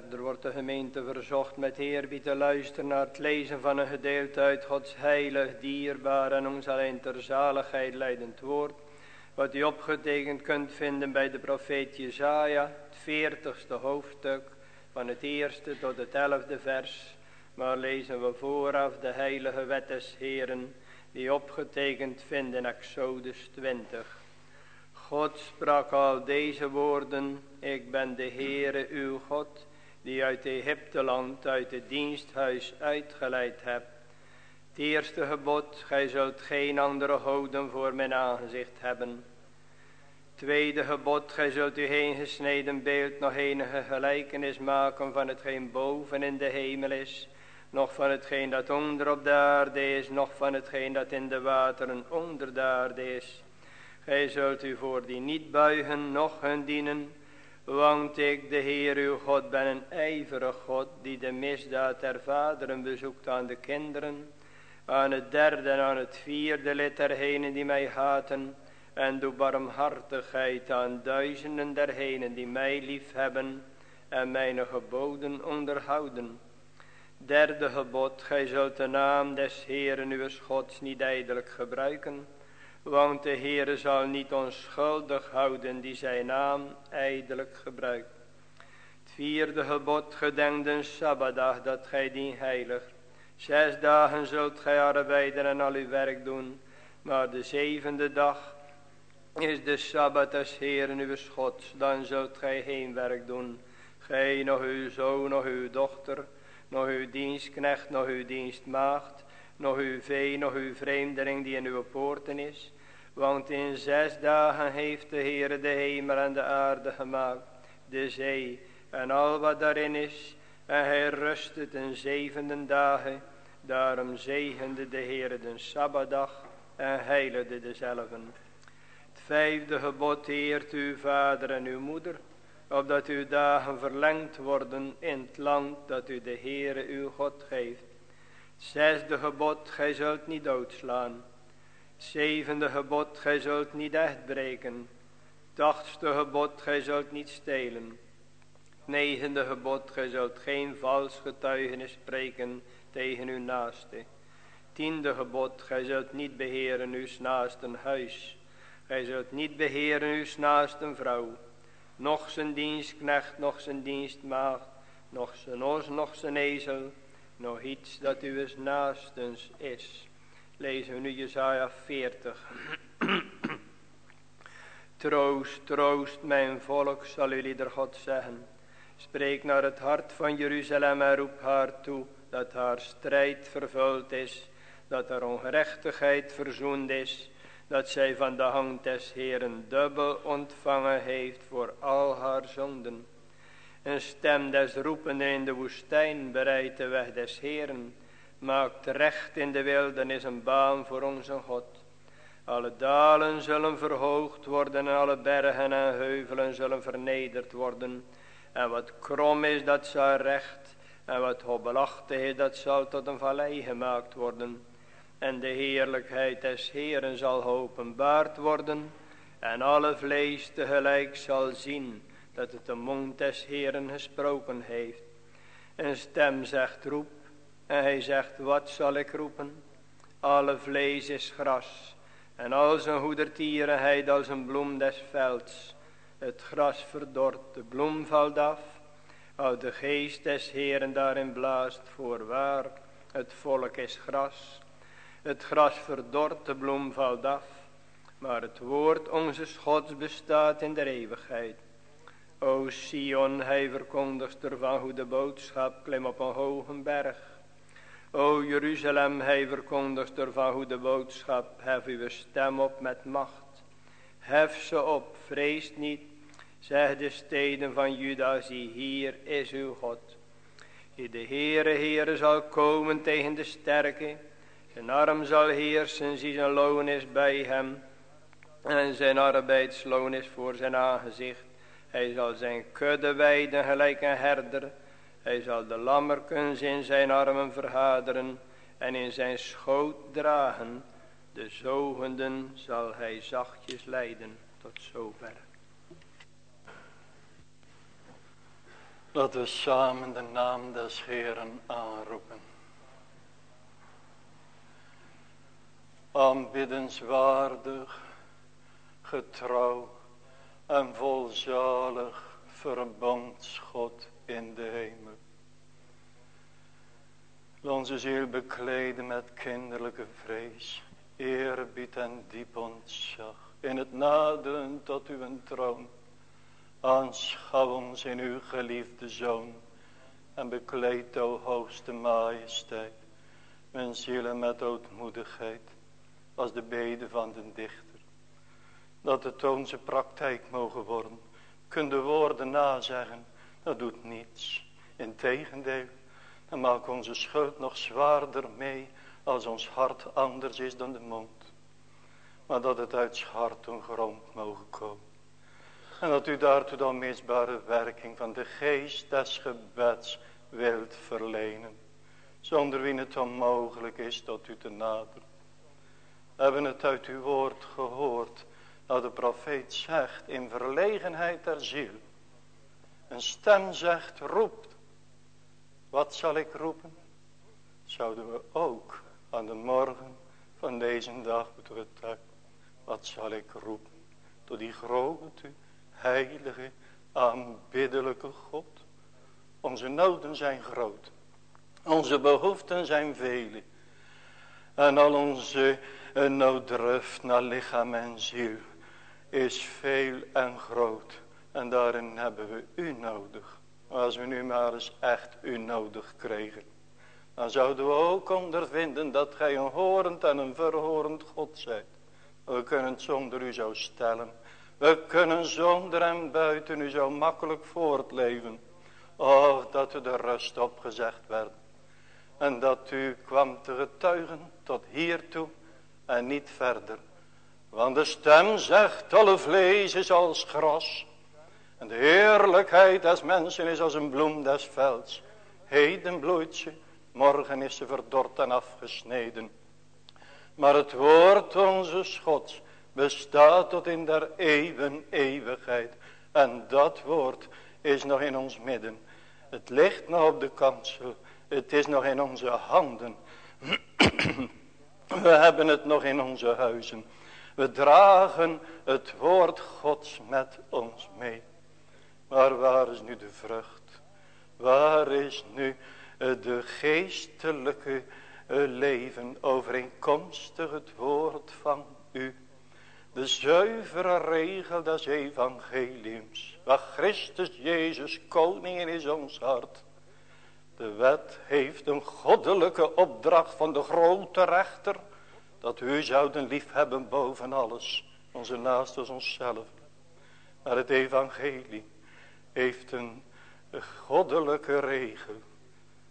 Verder wordt de gemeente verzocht met eerbied te luisteren naar het lezen van een gedeelte uit Gods heilig, dierbaar en ons alleen ter zaligheid leidend woord. Wat u opgetekend kunt vinden bij de profeet Jezaja, het veertigste hoofdstuk, van het eerste tot het elfde vers. Maar lezen we vooraf de heilige wet des Heren, die opgetekend vindt in Exodus 20. God sprak al deze woorden, ik ben de Heere uw God, die uit Egypte land, uit het diensthuis uitgeleid hebt. Het eerste gebod, gij zult geen andere goden voor mijn aangezicht hebben. Tweede gebod, gij zult u geen gesneden beeld nog enige gelijkenis maken van hetgeen boven in de hemel is, nog van hetgeen dat onder op de aarde is, nog van hetgeen dat in de wateren onder de aarde is. Gij zult u voor die niet buigen, noch hun dienen, want ik, de Heer uw God, ben een ijverig God, die de misdaad der vaderen bezoekt aan de kinderen, aan het derde en aan het vierde lid die mij haten, en doe barmhartigheid aan duizenden dergenen die mij lief hebben en mijn geboden onderhouden. Derde gebod, gij zult de naam des Heeren uw Gods niet ijdelijk gebruiken, want de Heere zal niet onschuldig houden die zijn naam ijdelijk gebruikt. Het vierde gebod, gedenk de Sabbatdag dat gij dien heilig. Zes dagen zult gij arbeiden en al uw werk doen, maar de zevende dag is de Sabbat des Heeren uw Gods, dan zult gij geen werk doen. Gij, nog uw zoon, nog uw dochter, nog uw dienstknecht, nog uw dienstmaagd, nog uw vee, nog uw vreemdeling die in uw poorten is. Want in zes dagen heeft de Heere de hemel en de aarde gemaakt, de zee en al wat daarin is. En hij rustte ten zevende dagen. Daarom zegende de Heere de Sabbatdag en heiligde dezelfde. Het vijfde gebod eert uw vader en uw moeder, opdat uw dagen verlengd worden in het land dat u de Heere uw God geeft. Zesde gebod, gij zult niet doodslaan. Zevende gebod, gij zult niet echt breken. Achtste gebod, gij zult niet stelen. Negende gebod, gij zult geen vals getuigenis spreken tegen uw naaste. Tiende gebod, gij zult niet beheren uw naasten huis. Gij zult niet beheren uw naasten vrouw. Nog zijn dienstknecht, nog zijn dienstmaagd, nog zijn os, nog zijn ezel, nog iets dat uw naastens is. Lezen we nu Jezaja 40. troost, troost mijn volk, zal jullie der God zeggen. Spreek naar het hart van Jeruzalem en roep haar toe dat haar strijd vervuld is, dat haar ongerechtigheid verzoend is, dat zij van de hand des Heeren dubbel ontvangen heeft voor al haar zonden. Een stem des roependen in de woestijn bereidt de weg des Heeren, maakt recht in de wildernis een baan voor onze God. Alle dalen zullen verhoogd worden en alle bergen en heuvelen zullen vernederd worden. En wat krom is, dat zal recht. En wat hobbelachtig is, dat zal tot een vallei gemaakt worden. En de heerlijkheid des Heeren zal openbaard worden. En alle vlees tegelijk zal zien dat het de mond des Heeren gesproken heeft. Een stem zegt roep en hij zegt, wat zal ik roepen? Alle vlees is gras. En al zijn hoedertierenheid als een bloem des velds. Het gras verdort, de bloem valt af. Al de geest des Heeren daarin blaast, voorwaar. Het volk is gras. Het gras verdort, de bloem valt af. Maar het woord onze Gods bestaat in de eeuwigheid. O Sion, hij verkondigt ervan hoe de boodschap klim op een hoge berg. O Jeruzalem, hij verkondigt ervan hoe de boodschap, hef uw stem op met macht. Hef ze op, vreest niet, zeg de steden van Juda, zie hier is uw God. De Heere, Heere zal komen tegen de sterke, zijn arm zal heersen, zie zijn loon is bij hem, en zijn arbeidsloon is voor zijn aangezicht. Hij zal zijn kudde weiden gelijk een herder, hij zal de lammerkens in zijn armen verhaderen en in zijn schoot dragen. De zogenden zal hij zachtjes leiden tot zover. Laten we samen de naam des Heeren aanroepen. Aanbiddenswaardig, getrouw en volzalig verbondsgod in de hemel. Onze ziel bekleden met kinderlijke vrees, eerbied en diep ontzag, in het naderen tot uw troon Aanschouw ons in uw geliefde Zoon. En bekleed, o hoogste majesteit. Mijn zielen met ootmoedigheid. Als de bede van de dichter. Dat het onze praktijk mogen worden. Kun de woorden nazeggen. Dat doet niets. Integendeel. Dan maakt onze schuld nog zwaarder mee. Als ons hart anders is dan de mond. Maar dat het uit hart grond mogen komen. En dat u daartoe dan misbare werking van de geest des gebeds wilt verlenen. Zonder wie het onmogelijk is tot u te naderen. We hebben het uit uw woord gehoord. Dat de profeet zegt in verlegenheid der ziel. Een stem zegt roept. Wat zal ik roepen? Zouden we ook aan de morgen van deze dag moeten Wat zal ik roepen? Tot die grote heilige, aanbiddelijke God. Onze noden zijn groot. Onze behoeften zijn vele. En al onze nooddruft naar lichaam en ziel is veel en groot. En daarin hebben we u nodig. Als we nu maar eens echt u nodig kregen. Dan zouden we ook ondervinden dat gij een horend en een verhorend God zijt. We kunnen het zonder u zo stellen. We kunnen zonder en buiten u zo makkelijk voortleven. Och, dat u de rust opgezegd werd. En dat u kwam te getuigen tot hiertoe en niet verder. Want de stem zegt, alle vlees is als gras. En de heerlijkheid des mensen is als een bloem des velds. Heden bloeit ze, morgen is ze verdord en afgesneden. Maar het woord onze Schots bestaat tot in der eeuwen eeuwigheid. En dat woord is nog in ons midden. Het ligt nog op de kansel. Het is nog in onze handen. We hebben het nog in onze huizen. We dragen het woord Gods met ons mee. Maar waar is nu de vrucht? Waar is nu eh, de geestelijke eh, leven overeenkomstig het woord van u? De zuivere regel des evangeliums. Waar Christus Jezus koning is ons hart. De wet heeft een goddelijke opdracht van de grote rechter. Dat u zouden lief hebben boven alles. Onze naast als onszelf. Maar het evangelie heeft een goddelijke regel.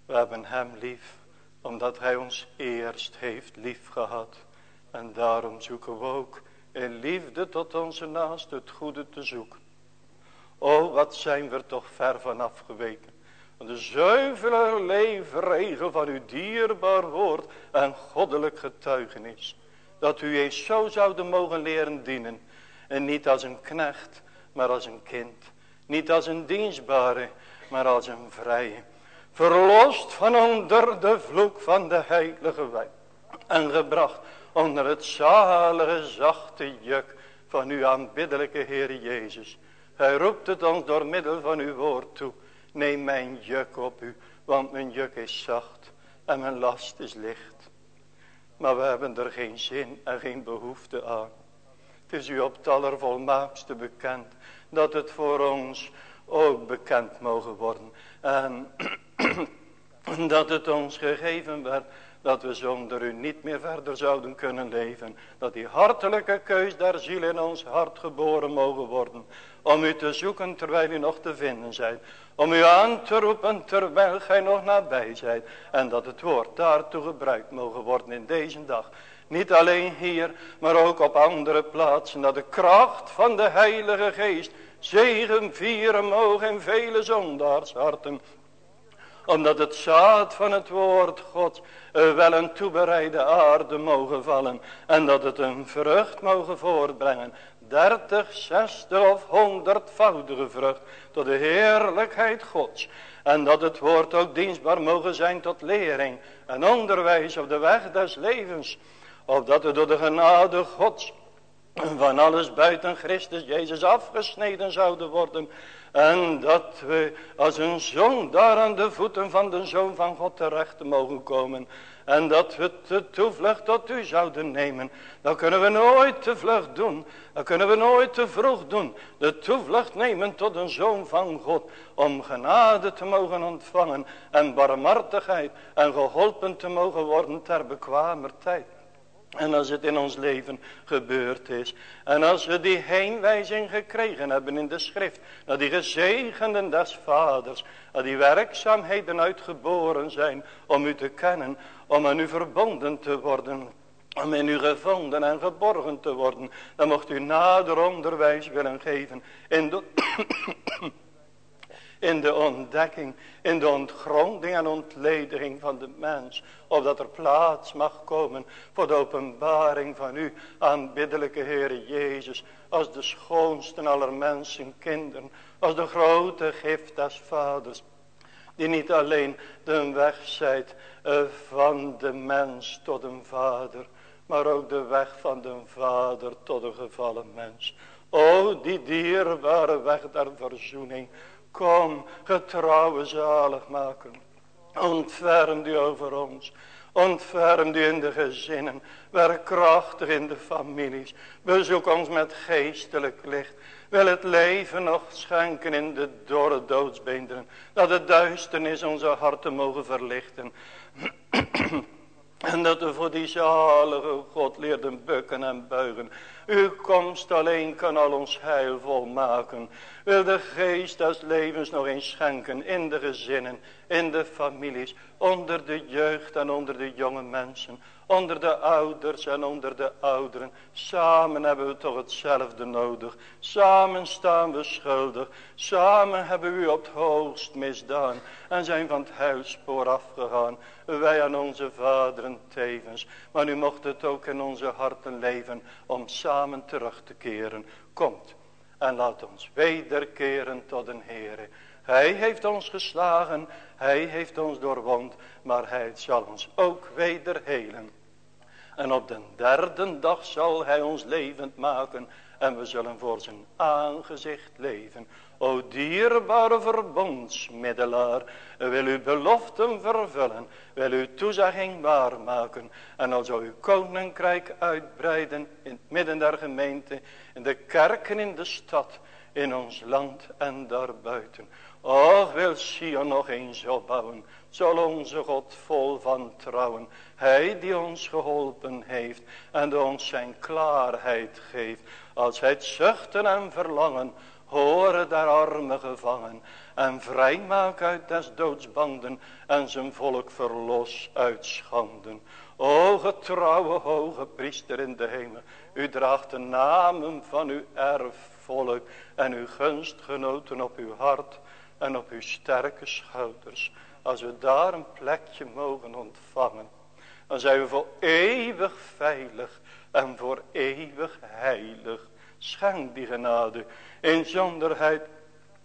We hebben hem lief. Omdat hij ons eerst heeft lief gehad. En daarom zoeken we ook in liefde tot onze naast het goede te zoeken. O, wat zijn we toch ver van afgeweken. De zuivere leefregel van uw dierbaar woord en goddelijk getuigenis. Dat u eens zo zouden mogen leren dienen. En niet als een knecht, maar als een kind. Niet als een dienstbare, maar als een vrije. Verlost van onder de vloek van de heilige wijn. En gebracht onder het zalige zachte juk van uw aanbiddelijke Heer Jezus. Hij roept het ons door middel van uw woord toe. Neem mijn juk op u, want mijn juk is zacht en mijn last is licht. Maar we hebben er geen zin en geen behoefte aan. Het is u op het allervolmaakste bekend dat het voor ons ook bekend mogen worden. En dat het ons gegeven werd dat we zonder u niet meer verder zouden kunnen leven. Dat die hartelijke keus der ziel in ons hart geboren mogen worden. Om u te zoeken terwijl u nog te vinden zijt. Om u aan te roepen terwijl gij nog nabij zijt. En dat het woord daartoe gebruikt mogen worden in deze dag. Niet alleen hier, maar ook op andere plaatsen. Dat de kracht van de Heilige Geest zegen vieren mogen in vele zondaars-harten omdat het zaad van het woord God eh, wel een toebereide aarde mogen vallen. En dat het een vrucht mogen voortbrengen. Dertig, zestig of honderdvoudige vrucht tot de heerlijkheid Gods. En dat het woord ook dienstbaar mogen zijn tot lering en onderwijs op de weg des levens. Opdat het door de genade Gods van alles buiten Christus Jezus afgesneden zouden worden. En dat we als een zoon daar aan de voeten van de Zoon van God terecht mogen komen. En dat we de toevlucht tot u zouden nemen. Dan kunnen we nooit te vlucht doen. Dan kunnen we nooit te vroeg doen. De toevlucht nemen tot een zoon van God. Om genade te mogen ontvangen. En barmhartigheid. En geholpen te mogen worden ter bekwamer tijd. En als het in ons leven gebeurd is. En als we die heenwijzing gekregen hebben in de schrift. naar die gezegenden des vaders. Dat die werkzaamheden uitgeboren zijn om u te kennen. Om aan u verbonden te worden. Om in u gevonden en geborgen te worden. Dan mocht u nader onderwijs willen geven. In de in de ontdekking, in de ontgronding en ontleding van de mens. Opdat er plaats mag komen voor de openbaring van u, aanbiddelijke Heere Jezus. Als de schoonste aller mensen kinderen, als de grote gift des vaders. Die niet alleen de weg zijt eh, van de mens tot een vader. Maar ook de weg van de vader tot een gevallen mens. O die dierbare weg der verzoening. Kom, getrouwe zaligmaker. Ontferm u over ons. Ontferm u in de gezinnen. Werk krachtig in de families. Bezoek ons met geestelijk licht. Wil het leven nog schenken in de dorre doodsbeenderen. Dat de duisternis onze harten mogen verlichten. En dat we voor die zalige God leerden bukken en buigen. Uw komst alleen kan al ons heil volmaken. Wil de geest des levens nog eens schenken in de gezinnen, in de families, onder de jeugd en onder de jonge mensen, onder de ouders en onder de ouderen. Samen hebben we toch hetzelfde nodig. Samen staan we schuldig. Samen hebben we u op het hoogst misdaan en zijn van het huisspoor afgegaan. Wij aan onze vaderen tevens. Maar nu mocht het ook in onze harten leven om samen terug te keren. Komt en laat ons wederkeren tot een Heere. Hij heeft ons geslagen, hij heeft ons doorwond, maar hij zal ons ook weder helen. En op de derde dag zal hij ons levend maken en we zullen voor zijn aangezicht leven. O dierbare verbondsmiddelaar, wil uw beloften vervullen, wil uw toezegging waarmaken. En dan zal uw koninkrijk uitbreiden in het midden der gemeente, in de kerken in de stad, in ons land en daarbuiten. Och, wil Sion nog eens opbouwen, zal onze God vol van trouwen. Hij die ons geholpen heeft en ons zijn klaarheid geeft. Als het zuchten en verlangen horen daar armen gevangen. En vrijmaak uit des doodsbanden en zijn volk verlos uit schanden. O getrouwe hoge priester in de hemel. U draagt de namen van uw erfvolk en uw gunstgenoten op uw hart en op uw sterke schouders. Als we daar een plekje mogen ontvangen. Dan zijn we voor eeuwig veilig en voor eeuwig heilig. Schenk die genade in zonderheid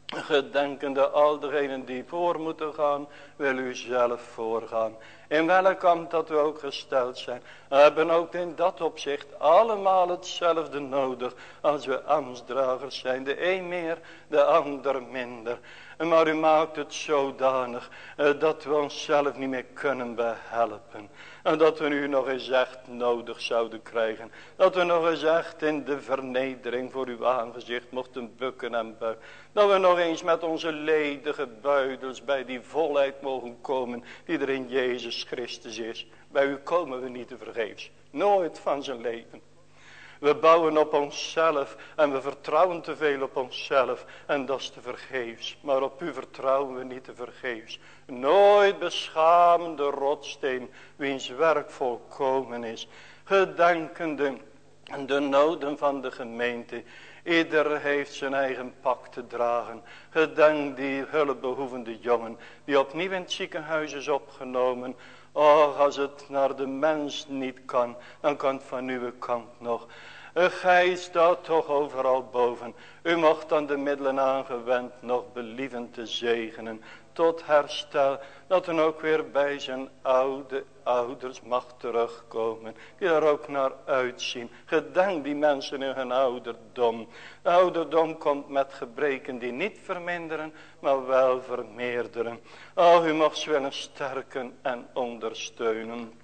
gedenkende al degenen die voor moeten gaan, wil u zelf voorgaan. In welk kant dat we ook gesteld zijn. Hebben ook in dat opzicht allemaal hetzelfde nodig als we ambtsdragers zijn. De een meer, de ander minder. Maar u maakt het zodanig eh, dat we onszelf niet meer kunnen behelpen. En dat we u nog eens echt nodig zouden krijgen. Dat we nog eens echt in de vernedering voor uw aangezicht mochten bukken en buigen. Dat we nog eens met onze ledige buidels bij die volheid mogen komen die er in Jezus Christus is. Bij u komen we niet te vergeefs. Nooit van zijn leven. We bouwen op onszelf en we vertrouwen te veel op onszelf en dat is te vergeefs. Maar op u vertrouwen we niet te vergeefs. Nooit beschamende rotsteen wiens werk volkomen is. Gedenkende de noden van de gemeente. Ieder heeft zijn eigen pak te dragen. Gedenk die hulpbehoevende jongen die opnieuw in het ziekenhuis is opgenomen Och, als het naar de mens niet kan, dan kan het van uw kant nog. Gij staat toch overal boven. U mocht dan de middelen aangewend nog believen te zegenen tot herstel. Dat er ook weer bij zijn oude ouders mag terugkomen. Die er ook naar uitzien. Gedenk die mensen in hun ouderdom. De ouderdom komt met gebreken die niet verminderen, maar wel vermeerderen. Oh, u mag ze willen sterken en ondersteunen.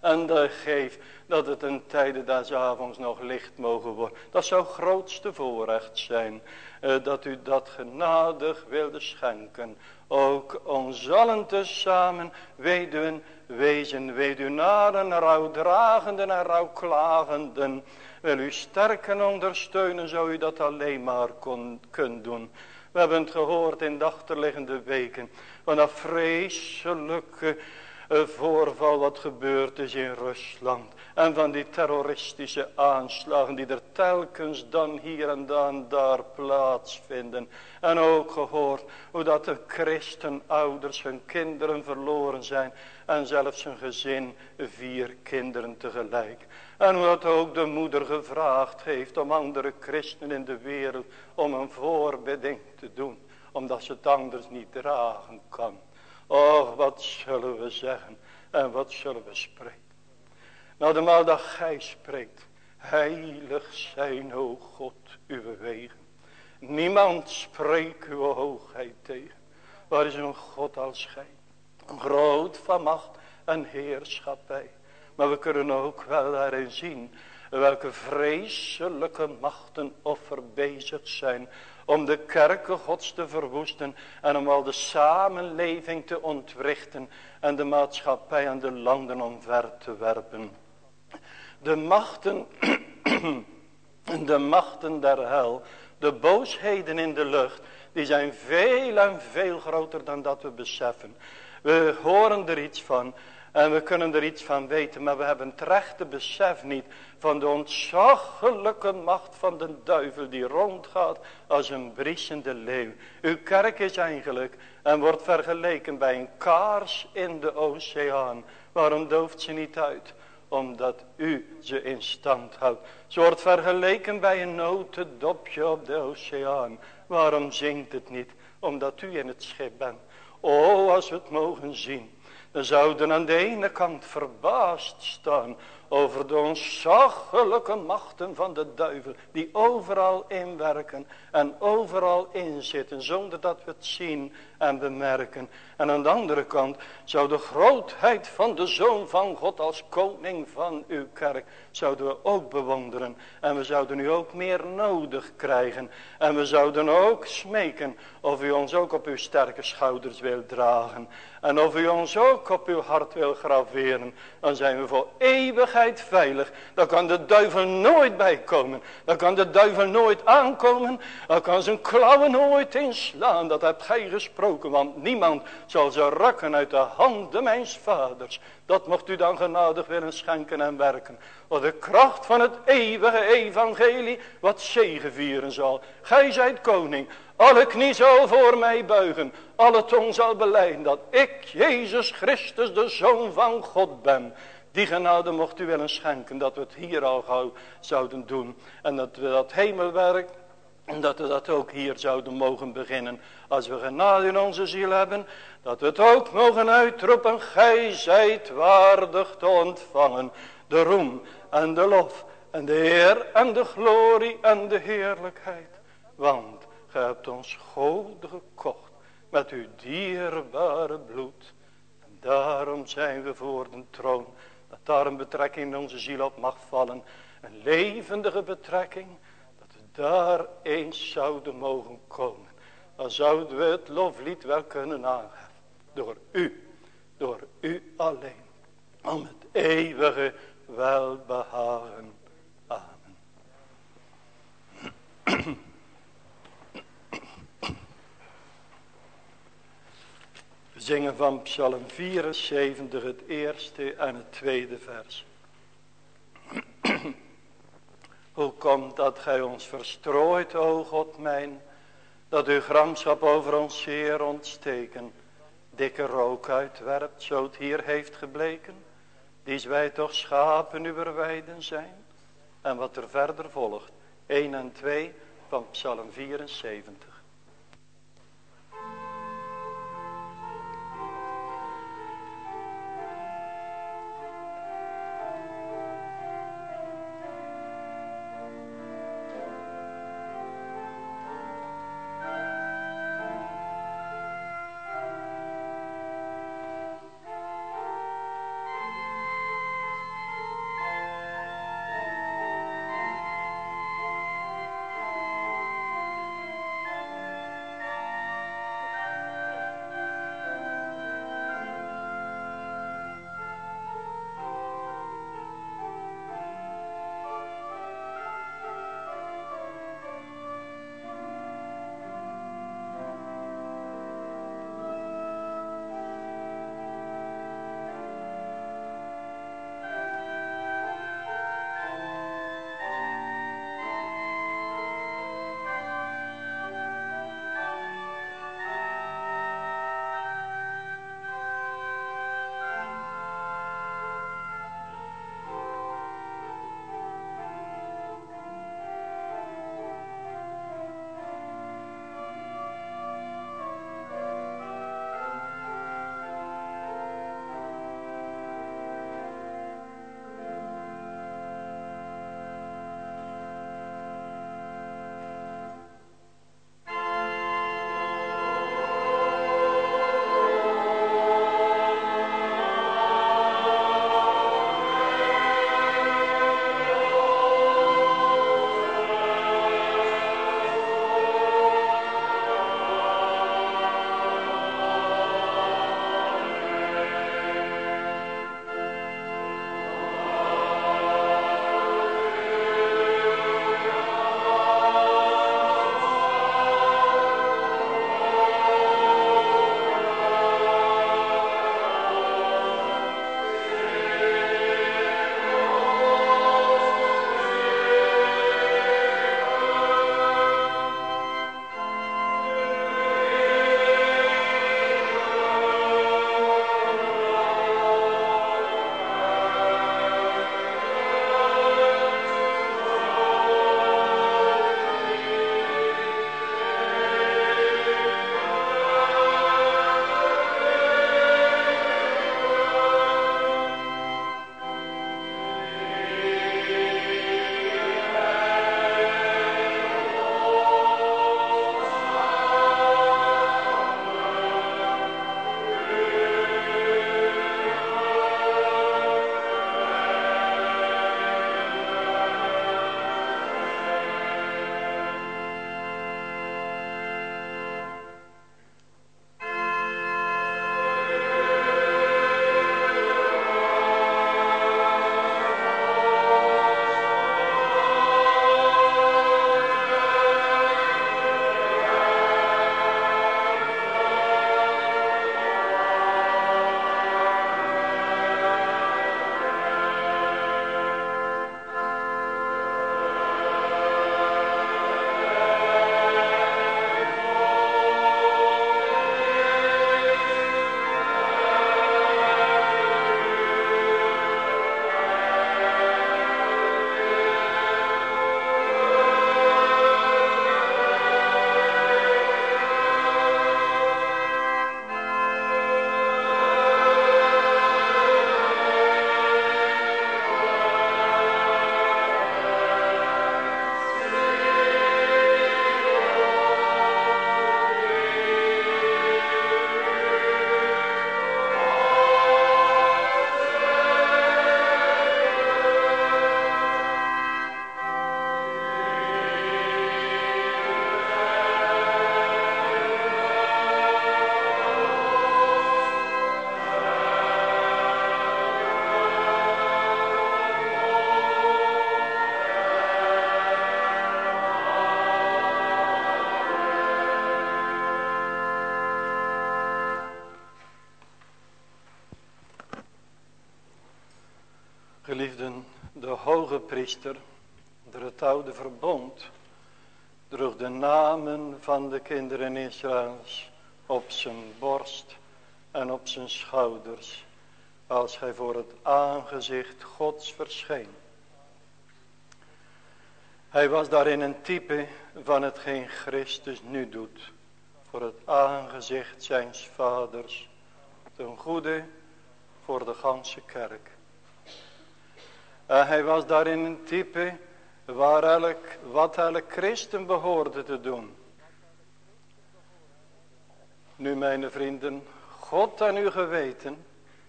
En geef dat het een tijden des avonds nog licht mogen worden. Dat zou grootste voorrecht zijn. Eh, dat u dat genadig wilde schenken ook ons allen tezamen weduwen wezen, weduwnaren, rouwdragenden en rouwklagenden. Wil u sterken ondersteunen, zou u dat alleen maar kon, kunnen doen. We hebben het gehoord in de achterliggende weken. Van vreselijke voorval wat gebeurd is in Rusland. En van die terroristische aanslagen die er telkens dan hier en dan daar plaatsvinden. En ook gehoord hoe dat de christenouders hun kinderen verloren zijn. En zelfs hun gezin vier kinderen tegelijk. En hoe dat ook de moeder gevraagd heeft om andere christenen in de wereld om een voorbidding te doen. Omdat ze het anders niet dragen kan. Och, wat zullen we zeggen en wat zullen we spreken. Nou, de maal dat gij spreekt. Heilig zijn, o God, uw wegen. Niemand spreekt uw hoogheid tegen. Waar is een God als gij? Groot van macht en heerschappij. Maar we kunnen ook wel daarin zien welke vreselijke machten offer bezig zijn om de kerken gods te verwoesten en om al de samenleving te ontwrichten en de maatschappij en de landen omver te werpen. De machten, de machten der hel, de boosheden in de lucht, die zijn veel en veel groter dan dat we beseffen. We horen er iets van en we kunnen er iets van weten, maar we hebben het rechte besef niet van de ontzaglijke macht van de duivel die rondgaat als een briesende leeuw. Uw kerk is eigenlijk en wordt vergeleken bij een kaars in de oceaan. Waarom dooft ze niet uit? omdat u ze in stand houdt. Ze wordt vergeleken bij een notendopje op de oceaan. Waarom zingt het niet? Omdat u in het schip bent. O, als we het mogen zien. Zouden aan de ene kant verbaasd staan over de ontzaglijke machten van de duivel. Die overal inwerken en overal inzitten zonder dat we het zien en bemerken. En aan de andere kant zou de grootheid van de Zoon van God als koning van uw kerk, zouden we ook bewonderen. En we zouden u ook meer nodig krijgen. En we zouden ook smeken of u ons ook op uw sterke schouders wil dragen. En of u ons ook op uw hart wil graveren. Dan zijn we voor eeuwigheid veilig. Dan kan de duivel nooit bijkomen. Dan kan de duivel nooit aankomen. Dan kan zijn klauwen nooit inslaan. Dat hebt gij gesproken. Want niemand zal ze rakken uit de handen mijns vaders. Dat mocht u dan genadig willen schenken en werken. Wat de kracht van het eeuwige evangelie wat zegevieren zal. Gij zijt koning. Alle knie zal voor mij buigen. Alle tong zal beleiden dat ik, Jezus Christus, de Zoon van God ben. Die genade mocht u willen schenken dat we het hier al gauw zouden doen. En dat we dat hemelwerk en dat we dat ook hier zouden mogen beginnen. Als we genade in onze ziel hebben. Dat we het ook mogen uitroepen. Gij zijt waardig te ontvangen. De roem en de lof en de eer en de glorie en de heerlijkheid. Want gij hebt ons goden gekocht met uw dierbare bloed. En daarom zijn we voor de troon. Dat daar een betrekking in onze ziel op mag vallen. Een levendige betrekking daar eens zouden mogen komen. Dan zouden we het loflied wel kunnen aanheffen. Door u, door u alleen. Om het eeuwige welbehagen. Amen. zingen van Psalm 74 het eerste en het tweede vers. Hoe komt dat gij ons verstrooit, o God mijn, dat uw gramschap over ons zeer ontsteken. dikke rook uitwerpt, zo het hier heeft gebleken. Die wij toch schapen uw weiden zijn. En wat er verder volgt, 1 en 2 van Psalm 74. Priester, door het oude verbond, droeg de namen van de kinderen Israëls op zijn borst en op zijn schouders als hij voor het aangezicht Gods verscheen. Hij was daarin een type van hetgeen Christus nu doet. Voor het aangezicht zijns vaders. Ten goede voor de ganse kerk. En hij was daarin een type waar elk, wat elk christen behoorde te doen. Nu mijn vrienden, God en uw geweten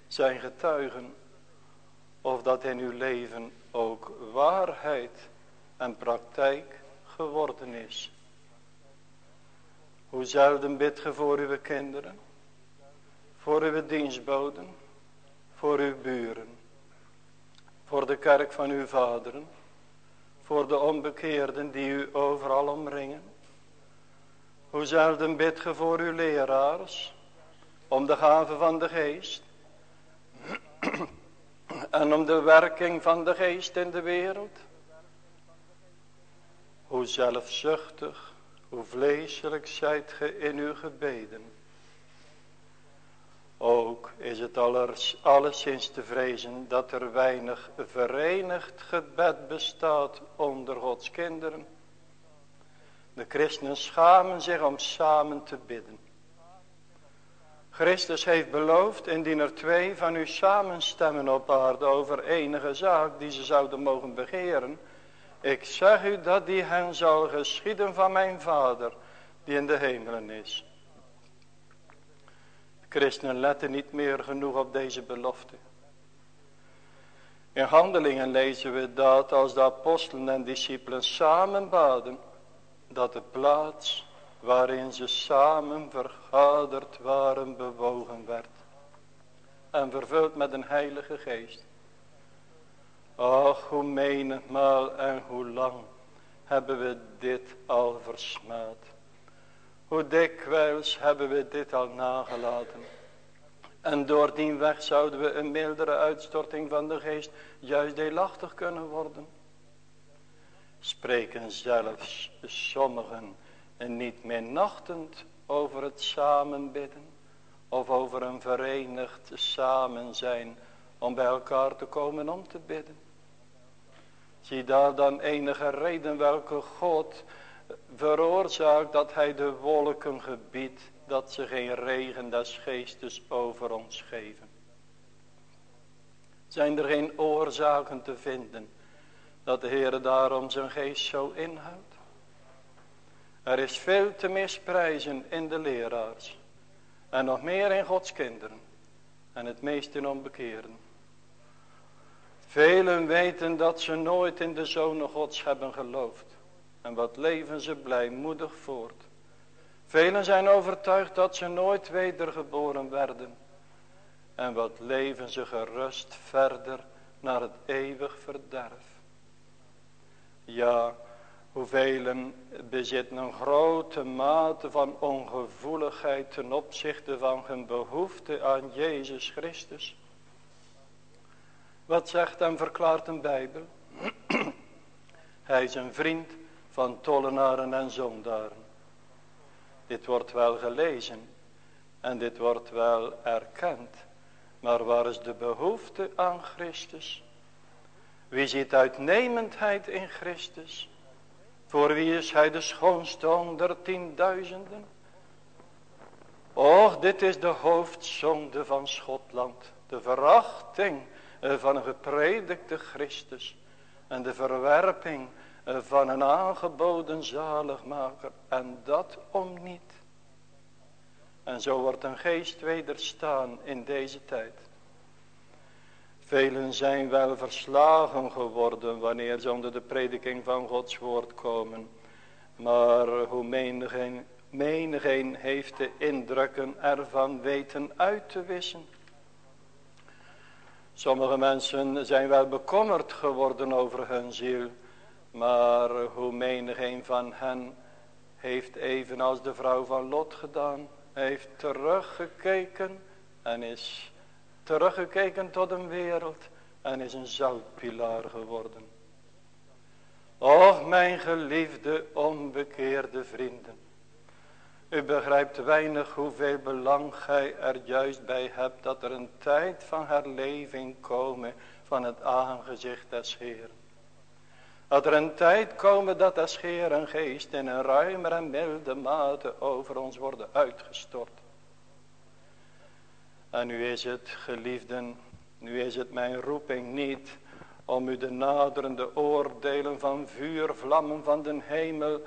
zijn getuigen of dat in uw leven ook waarheid en praktijk geworden is. Hoe zelden bidt ge voor uw kinderen, voor uw dienstboden, voor uw buren, voor de kerk van uw vaderen, voor de onbekeerden die u overal omringen. Hoe zelden bidt ge voor uw leraars, om de gave van de geest, en om de werking van de geest in de wereld. Hoe zelfzuchtig, hoe vleeselijk zijt ge in uw gebeden. Ook is het allers, alleszins te vrezen dat er weinig verenigd gebed bestaat onder Gods kinderen. De christenen schamen zich om samen te bidden. Christus heeft beloofd, indien er twee van u samenstemmen op aarde over enige zaak die ze zouden mogen begeren. Ik zeg u dat die hen zal geschieden van mijn Vader, die in de hemelen is. Christenen letten niet meer genoeg op deze belofte. In handelingen lezen we dat als de apostelen en discipelen samen baden, dat de plaats waarin ze samen vergaderd waren bewogen werd. En vervuld met een heilige geest. Ach, hoe menigmaal en hoe lang hebben we dit al versmaad. Hoe dikwijls hebben we dit al nagelaten. En door die weg zouden we een mildere uitstorting van de geest juist deelachtig kunnen worden. Spreken zelfs sommigen en niet meer nachtend over het samenbidden of over een verenigd samen zijn om bij elkaar te komen om te bidden. Zie daar dan enige reden welke God veroorzaakt dat hij de wolken gebiedt dat ze geen regen des geestes over ons geven. Zijn er geen oorzaken te vinden dat de Heer daarom zijn geest zo inhoudt? Er is veel te misprijzen in de leraars. En nog meer in Gods kinderen. En het meest in onbekeerden. Velen weten dat ze nooit in de zonen Gods hebben geloofd. En wat leven ze blijmoedig voort. Velen zijn overtuigd dat ze nooit wedergeboren werden. En wat leven ze gerust verder naar het eeuwig verderf. Ja, Hoevelen bezitten een grote mate van ongevoeligheid ten opzichte van hun behoefte aan Jezus Christus. Wat zegt en verklaart een Bijbel? Hij is een vriend van tollenaren en zondaren. Dit wordt wel gelezen en dit wordt wel erkend. Maar waar is de behoefte aan Christus? Wie ziet uitnemendheid in Christus? Voor wie is hij de schoonste onder tienduizenden? Och, dit is de hoofdzonde van Schotland. De verachting van een gepredikte Christus. En de verwerping van een aangeboden zaligmaker. En dat om niet. En zo wordt een geest wederstaan in deze tijd. Velen zijn wel verslagen geworden wanneer ze onder de prediking van Gods woord komen. Maar hoe menigeen, heeft de indrukken ervan weten uit te wissen. Sommige mensen zijn wel bekommerd geworden over hun ziel. Maar hoe menigeen van hen heeft evenals de vrouw van Lot gedaan. Heeft teruggekeken en is teruggekeken tot een wereld en is een zoutpilaar geworden. Och mijn geliefde onbekeerde vrienden. U begrijpt weinig hoeveel belang gij er juist bij hebt dat er een tijd van herleving komen van het aangezicht des Heeren. Dat er een tijd komen dat des Heeren geest in een ruimer en milde mate over ons worden uitgestort. En nu is het, geliefden, nu is het mijn roeping niet om u de naderende oordelen van vuurvlammen van den hemel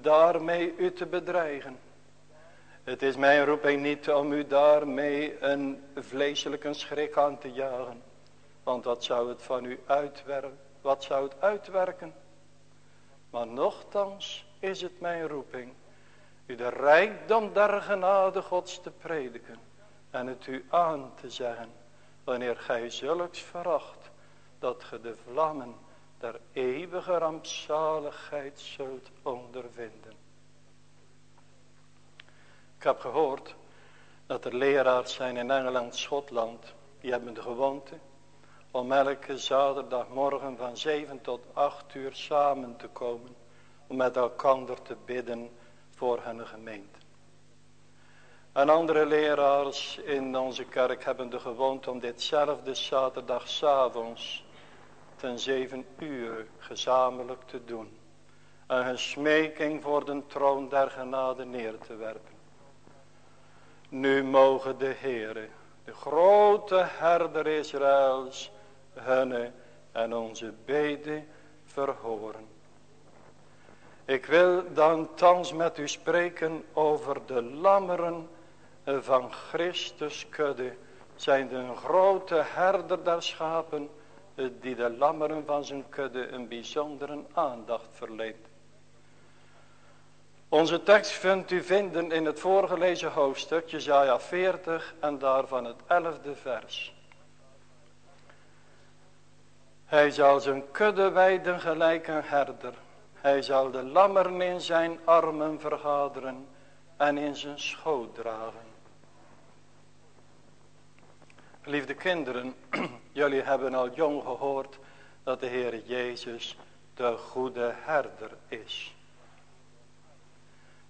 daarmee u te bedreigen. Het is mijn roeping niet om u daarmee een vleeselijke schrik aan te jagen. Want wat zou het van u uitwerken? Wat zou het uitwerken? Maar nochtans is het mijn roeping u de rijkdom der genade gods te prediken. En het u aan te zeggen wanneer gij zulks veracht. Dat ge de vlammen der eeuwige rampzaligheid zult ondervinden. Ik heb gehoord dat er leraars zijn in Engeland, Schotland. Die hebben de gewoonte om elke zaterdagmorgen van 7 tot 8 uur samen te komen. Om met elkaar te bidden voor hun gemeente. En andere leraars in onze kerk hebben de gewoonte om ditzelfde zaterdagavonds ten zeven uur gezamenlijk te doen. En een smeking voor de troon der genade neer te werpen. Nu mogen de Heere, de grote herder Israëls, hunne en onze bede verhoren. Ik wil dan thans met u spreken over de lammeren van Christus kudde. Zijn de grote herder der schapen die de lammeren van zijn kudde een bijzondere aandacht verleent. Onze tekst vindt u vinden in het voorgelezen hoofdstuk, Jezaja 40 en daarvan het 11e vers. Hij zal zijn kudde wijden gelijk een herder. Hij zal de lammeren in zijn armen vergaderen en in zijn schoot dragen. Liefde kinderen, jullie hebben al jong gehoord dat de Heer Jezus de goede herder is.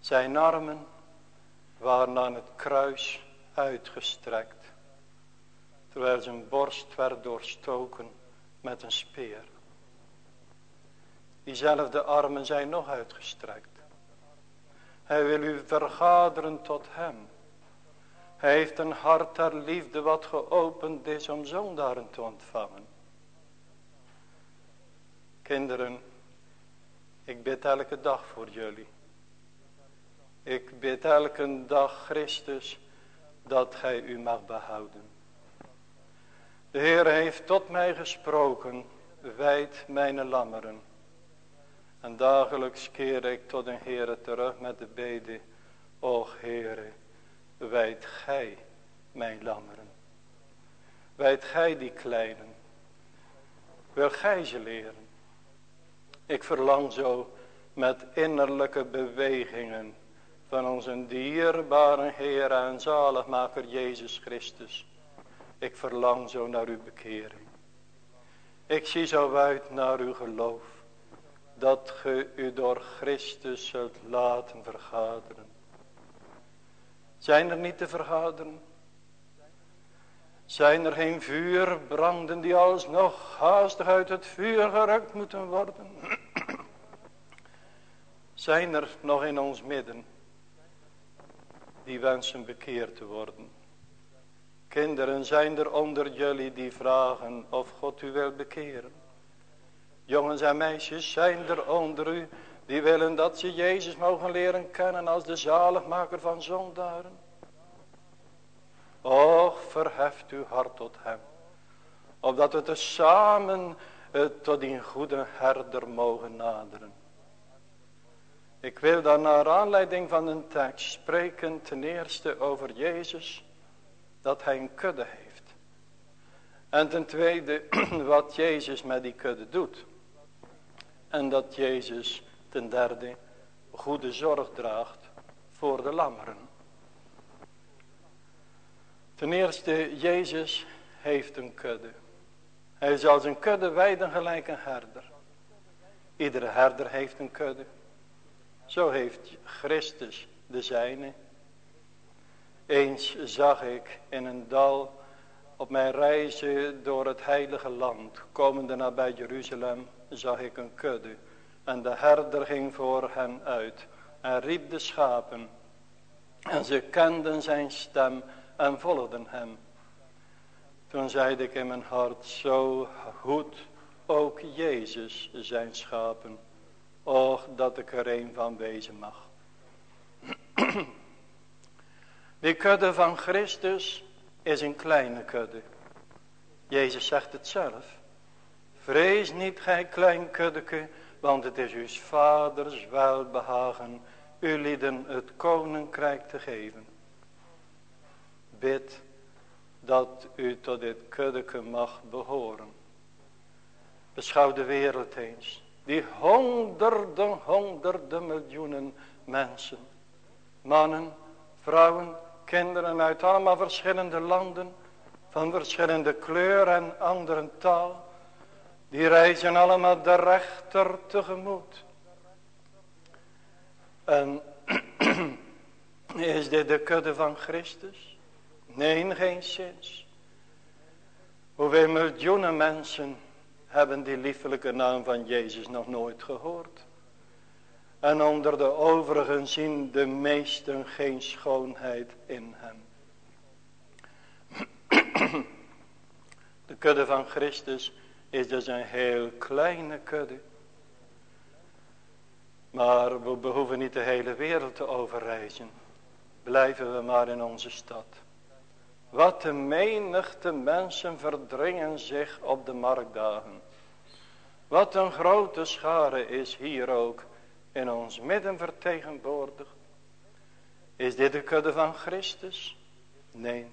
Zijn armen waren aan het kruis uitgestrekt, terwijl zijn borst werd doorstoken met een speer. Diezelfde armen zijn nog uitgestrekt. Hij wil u vergaderen tot hem. Hij heeft een hart der liefde wat geopend is om zondaren te ontvangen. Kinderen, ik bid elke dag voor jullie. Ik bid elke dag Christus dat gij u mag behouden. De Heer heeft tot mij gesproken, wijd mijn lammeren. En dagelijks keer ik tot een Heere terug met de bede, Och Heere, wijd gij mijn lammeren. Wijd gij die kleinen. Wil gij ze leren. Ik verlang zo met innerlijke bewegingen van onze dierbare Heer en zaligmaker Jezus Christus. Ik verlang zo naar uw bekering. Ik zie zo uit naar uw geloof. Dat ge u door Christus zult laten vergaderen. Zijn er niet te vergaderen? Zijn er geen vuurbranden die alsnog haastig uit het vuur gerukt moeten worden? Zijn er nog in ons midden die wensen bekeerd te worden? Kinderen, zijn er onder jullie die vragen of God u wil bekeren? Jongens en meisjes, zijn er onder u die willen dat ze Jezus mogen leren kennen als de zaligmaker van zondaren. Och, verheft uw hart tot hem. Opdat we tezamen uh, tot die goede herder mogen naderen. Ik wil dan naar aanleiding van een tekst spreken ten eerste over Jezus. Dat hij een kudde heeft. En ten tweede wat Jezus met die kudde doet. En dat Jezus ten derde goede zorg draagt voor de lammeren. Ten eerste, Jezus heeft een kudde. Hij zal zijn kudde wijden gelijk een herder. Iedere herder heeft een kudde. Zo heeft Christus de zijne. Eens zag ik in een dal op mijn reizen door het heilige land, komende nabij Jeruzalem, zag ik een kudde. En de herder ging voor hen uit en riep de schapen. En ze kenden zijn stem en volgden hem. Toen zeide ik in mijn hart, zo goed ook Jezus zijn schapen. Och, dat ik er een van wezen mag. Die kudde van Christus is een kleine kudde. Jezus zegt het zelf. Vrees niet, gij klein kuddeke, want het is uw vaders welbehagen, u lieden het koninkrijk te geven. Bid dat u tot dit kuddeke mag behoren. Beschouw de wereld eens. Die honderden, honderden miljoenen mensen. Mannen, vrouwen, kinderen uit allemaal verschillende landen. Van verschillende kleur en andere taal. Die reizen allemaal de rechter tegemoet. En is dit de kudde van Christus? Nee, geen zins. Hoeveel miljoenen mensen hebben die liefelijke naam van Jezus nog nooit gehoord. En onder de overigen zien de meesten geen schoonheid in hem. De kudde van Christus is dus een heel kleine kudde. Maar we behoeven niet de hele wereld te overreizen. Blijven we maar in onze stad. Wat de menigte mensen verdringen zich op de marktdagen. Wat een grote schare is hier ook in ons midden vertegenwoordigd. Is dit de kudde van Christus? Nee.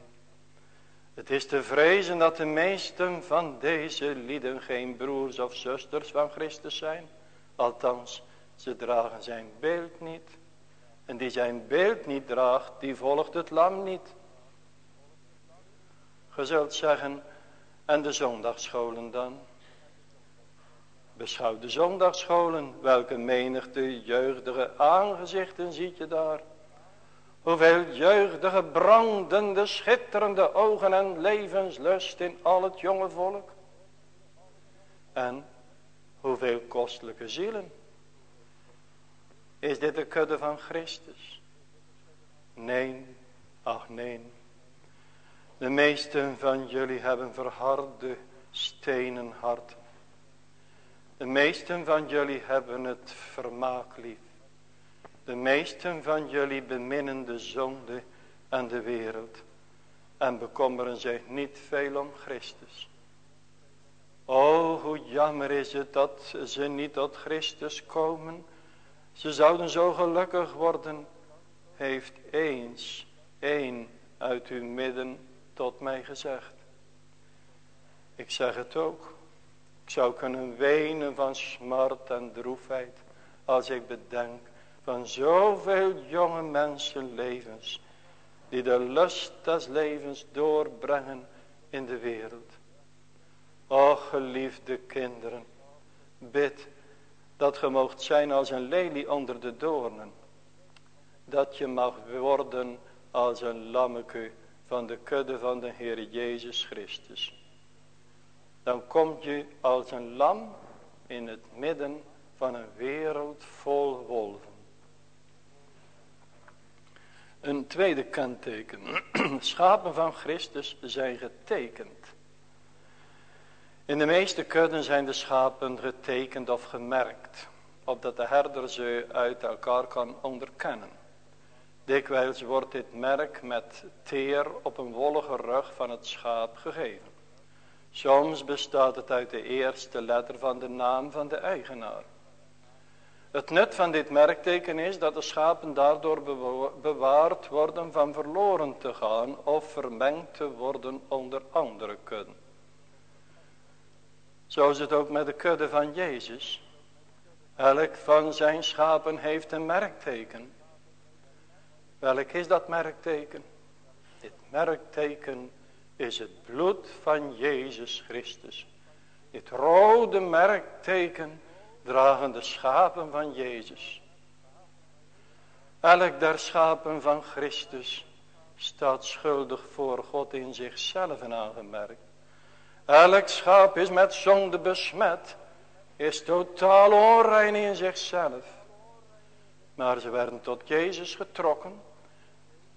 Het is te vrezen dat de meesten van deze lieden geen broers of zusters van Christus zijn. Althans, ze dragen zijn beeld niet. En die zijn beeld niet draagt, die volgt het lam niet. Ge zult zeggen, en de zondagscholen dan? Beschouw de zondagscholen, welke menigte jeugdige aangezichten ziet je daar. Hoeveel jeugdige, brandende, schitterende ogen en levenslust in al het jonge volk. En hoeveel kostelijke zielen. Is dit de kudde van Christus? Nee, ach nee. De meesten van jullie hebben verharde stenen harten. De meesten van jullie hebben het vermaak lief. De meesten van jullie beminnen de zonde en de wereld. En bekommeren zich niet veel om Christus. O, hoe jammer is het dat ze niet tot Christus komen. Ze zouden zo gelukkig worden. Heeft eens één uit uw midden tot mij gezegd. Ik zeg het ook. Zou kunnen wenen van smart en droefheid. Als ik bedenk van zoveel jonge mensenlevens. Die de lust des levens doorbrengen in de wereld. O geliefde kinderen. Bid dat ge moogt zijn als een lelie onder de doornen. Dat je mag worden als een lammeke van de kudde van de Heer Jezus Christus. Dan kom je als een lam in het midden van een wereld vol wolven. Een tweede kenteken. Schapen van Christus zijn getekend. In de meeste kudden zijn de schapen getekend of gemerkt. Opdat de herder ze uit elkaar kan onderkennen. Dikwijls wordt dit merk met teer op een wollige rug van het schaap gegeven. Soms bestaat het uit de eerste letter van de naam van de eigenaar. Het nut van dit merkteken is dat de schapen daardoor bewaard worden van verloren te gaan of vermengd te worden onder andere kudden. Zo is het ook met de kudde van Jezus. Elk van zijn schapen heeft een merkteken. Welk is dat merkteken? Dit merkteken is het bloed van Jezus Christus. Dit rode merkteken dragen de schapen van Jezus. Elk der schapen van Christus staat schuldig voor God in zichzelf aangemerkt. Elk schaap is met zonde besmet, is totaal onrein in zichzelf. Maar ze werden tot Jezus getrokken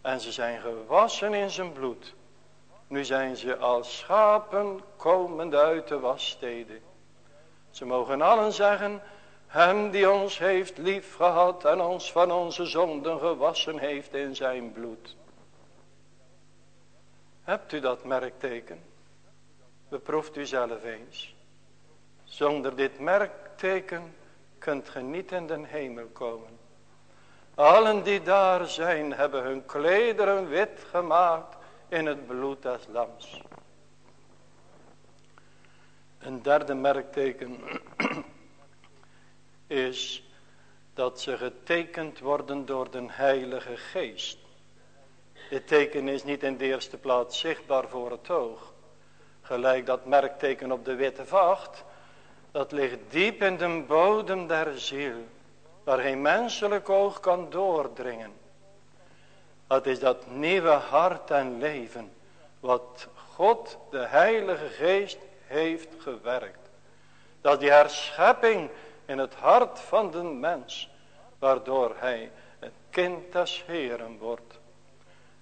en ze zijn gewassen in zijn bloed. Nu zijn ze als schapen komend uit de wassteden. Ze mogen allen zeggen, hem die ons heeft lief gehad en ons van onze zonden gewassen heeft in zijn bloed. Hebt u dat merkteken? Beproeft u zelf eens. Zonder dit merkteken kunt ge niet in den hemel komen. Allen die daar zijn hebben hun klederen wit gemaakt in het bloed des lams. Een derde merkteken is dat ze getekend worden door de Heilige Geest. Dit teken is niet in de eerste plaats zichtbaar voor het oog. Gelijk dat merkteken op de witte vacht. Dat ligt diep in de bodem der ziel. Waar geen menselijk oog kan doordringen. Het is dat nieuwe hart en leven. Wat God de Heilige Geest heeft gewerkt. Dat die herschepping in het hart van de mens. Waardoor hij een kind des Heren wordt.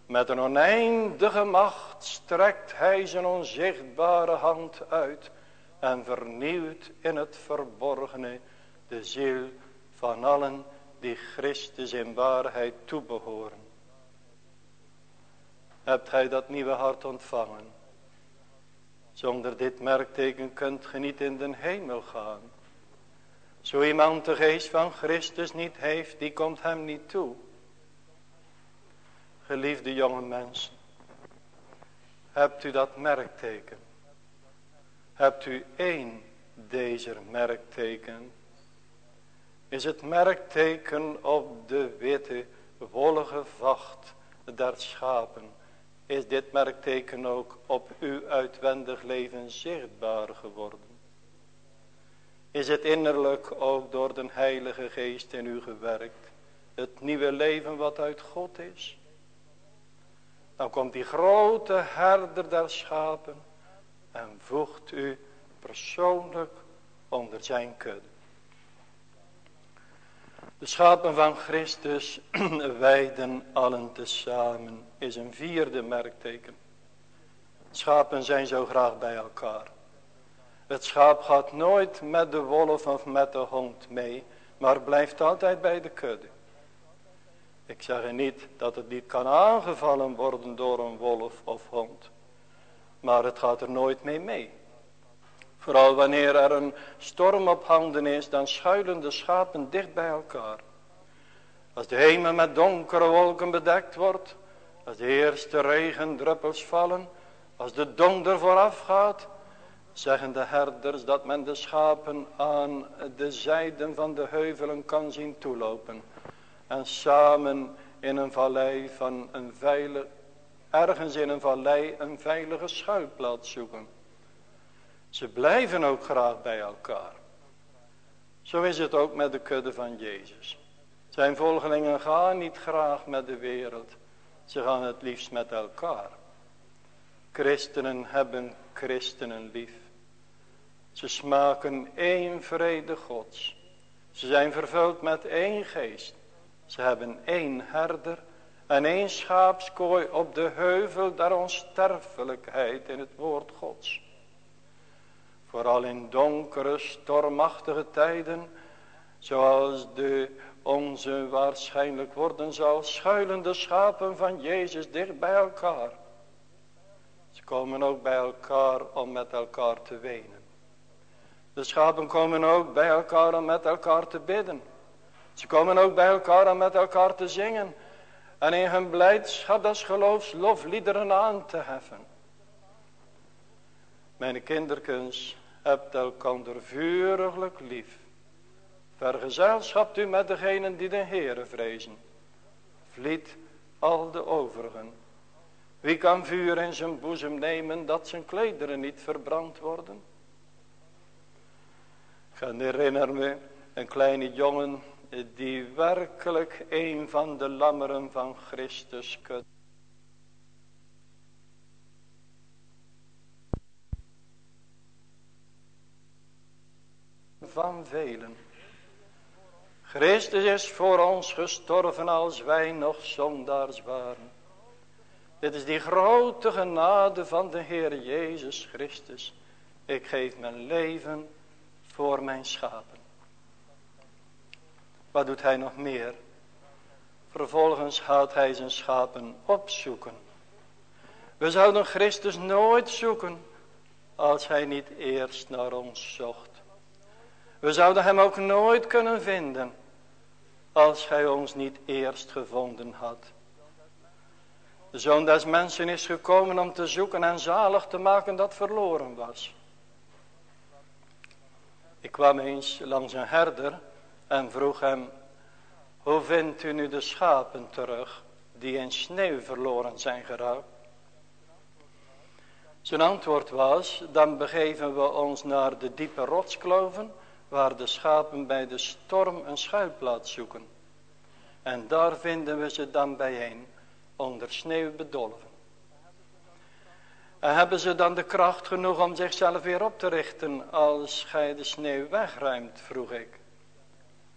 Met een oneindige macht strekt hij zijn onzichtbare hand uit. En vernieuwt in het verborgene de ziel van allen die Christus in waarheid toebehoren. Hebt gij dat nieuwe hart ontvangen? Zonder dit merkteken kunt ge niet in den hemel gaan. Zo iemand de geest van Christus niet heeft, die komt hem niet toe. Geliefde jonge mensen. Hebt u dat merkteken? Hebt u één deze merkteken? Is het merkteken op de witte wollige vacht der schapen is dit merkteken ook op uw uitwendig leven zichtbaar geworden. Is het innerlijk ook door de Heilige Geest in u gewerkt. Het nieuwe leven wat uit God is. Dan komt die grote herder der schapen en voegt u persoonlijk onder zijn kudde. De schapen van Christus wijden allen tezamen is een vierde merkteken. Schapen zijn zo graag bij elkaar. Het schaap gaat nooit met de wolf of met de hond mee, maar blijft altijd bij de kudde. Ik zeg niet dat het niet kan aangevallen worden door een wolf of hond, maar het gaat er nooit mee mee. Vooral wanneer er een storm op handen is, dan schuilen de schapen dicht bij elkaar. Als de hemel met donkere wolken bedekt wordt, als de eerste regendruppels vallen, als de donder vooraf gaat, zeggen de herders dat men de schapen aan de zijden van de heuvelen kan zien toelopen. En samen in een vallei van een veilig, ergens in een vallei een veilige schuilplaats zoeken. Ze blijven ook graag bij elkaar. Zo is het ook met de kudde van Jezus. Zijn volgelingen gaan niet graag met de wereld. Ze gaan het liefst met elkaar. Christenen hebben christenen lief. Ze smaken één vrede gods. Ze zijn vervuld met één geest. Ze hebben één herder en één schaapskooi op de heuvel der onsterfelijkheid in het woord gods. Vooral in donkere, stormachtige tijden, zoals de onze waarschijnlijk worden zal, schuilen de schapen van Jezus dicht bij elkaar. Ze komen ook bij elkaar om met elkaar te wenen. De schapen komen ook bij elkaar om met elkaar te bidden. Ze komen ook bij elkaar om met elkaar te zingen. En in hun blijdschap des geloofs lofliederen aan te heffen. Mijn kinderkens, hebt elkander vuriglijk lief. Vergezelschapt u met degenen die de Heere vrezen. Vliet al de overigen. Wie kan vuur in zijn boezem nemen dat zijn klederen niet verbrand worden? Ik herinner me een kleine jongen die werkelijk een van de lammeren van Christus kunt. Van velen. Christus is voor ons gestorven als wij nog zondaars waren. Dit is die grote genade van de Heer Jezus Christus. Ik geef mijn leven voor mijn schapen. Wat doet hij nog meer? Vervolgens gaat hij zijn schapen opzoeken. We zouden Christus nooit zoeken als hij niet eerst naar ons zocht. We zouden hem ook nooit kunnen vinden als hij ons niet eerst gevonden had. De Zoon des Mensen is gekomen om te zoeken en zalig te maken dat verloren was. Ik kwam eens langs een herder en vroeg hem, hoe vindt u nu de schapen terug die in sneeuw verloren zijn geraakt? Zijn antwoord was, dan begeven we ons naar de diepe rotskloven, waar de schapen bij de storm een schuilplaats zoeken. En daar vinden we ze dan bijeen, onder sneeuw bedolven. En hebben ze dan de kracht genoeg om zichzelf weer op te richten als gij de sneeuw wegruimt, vroeg ik.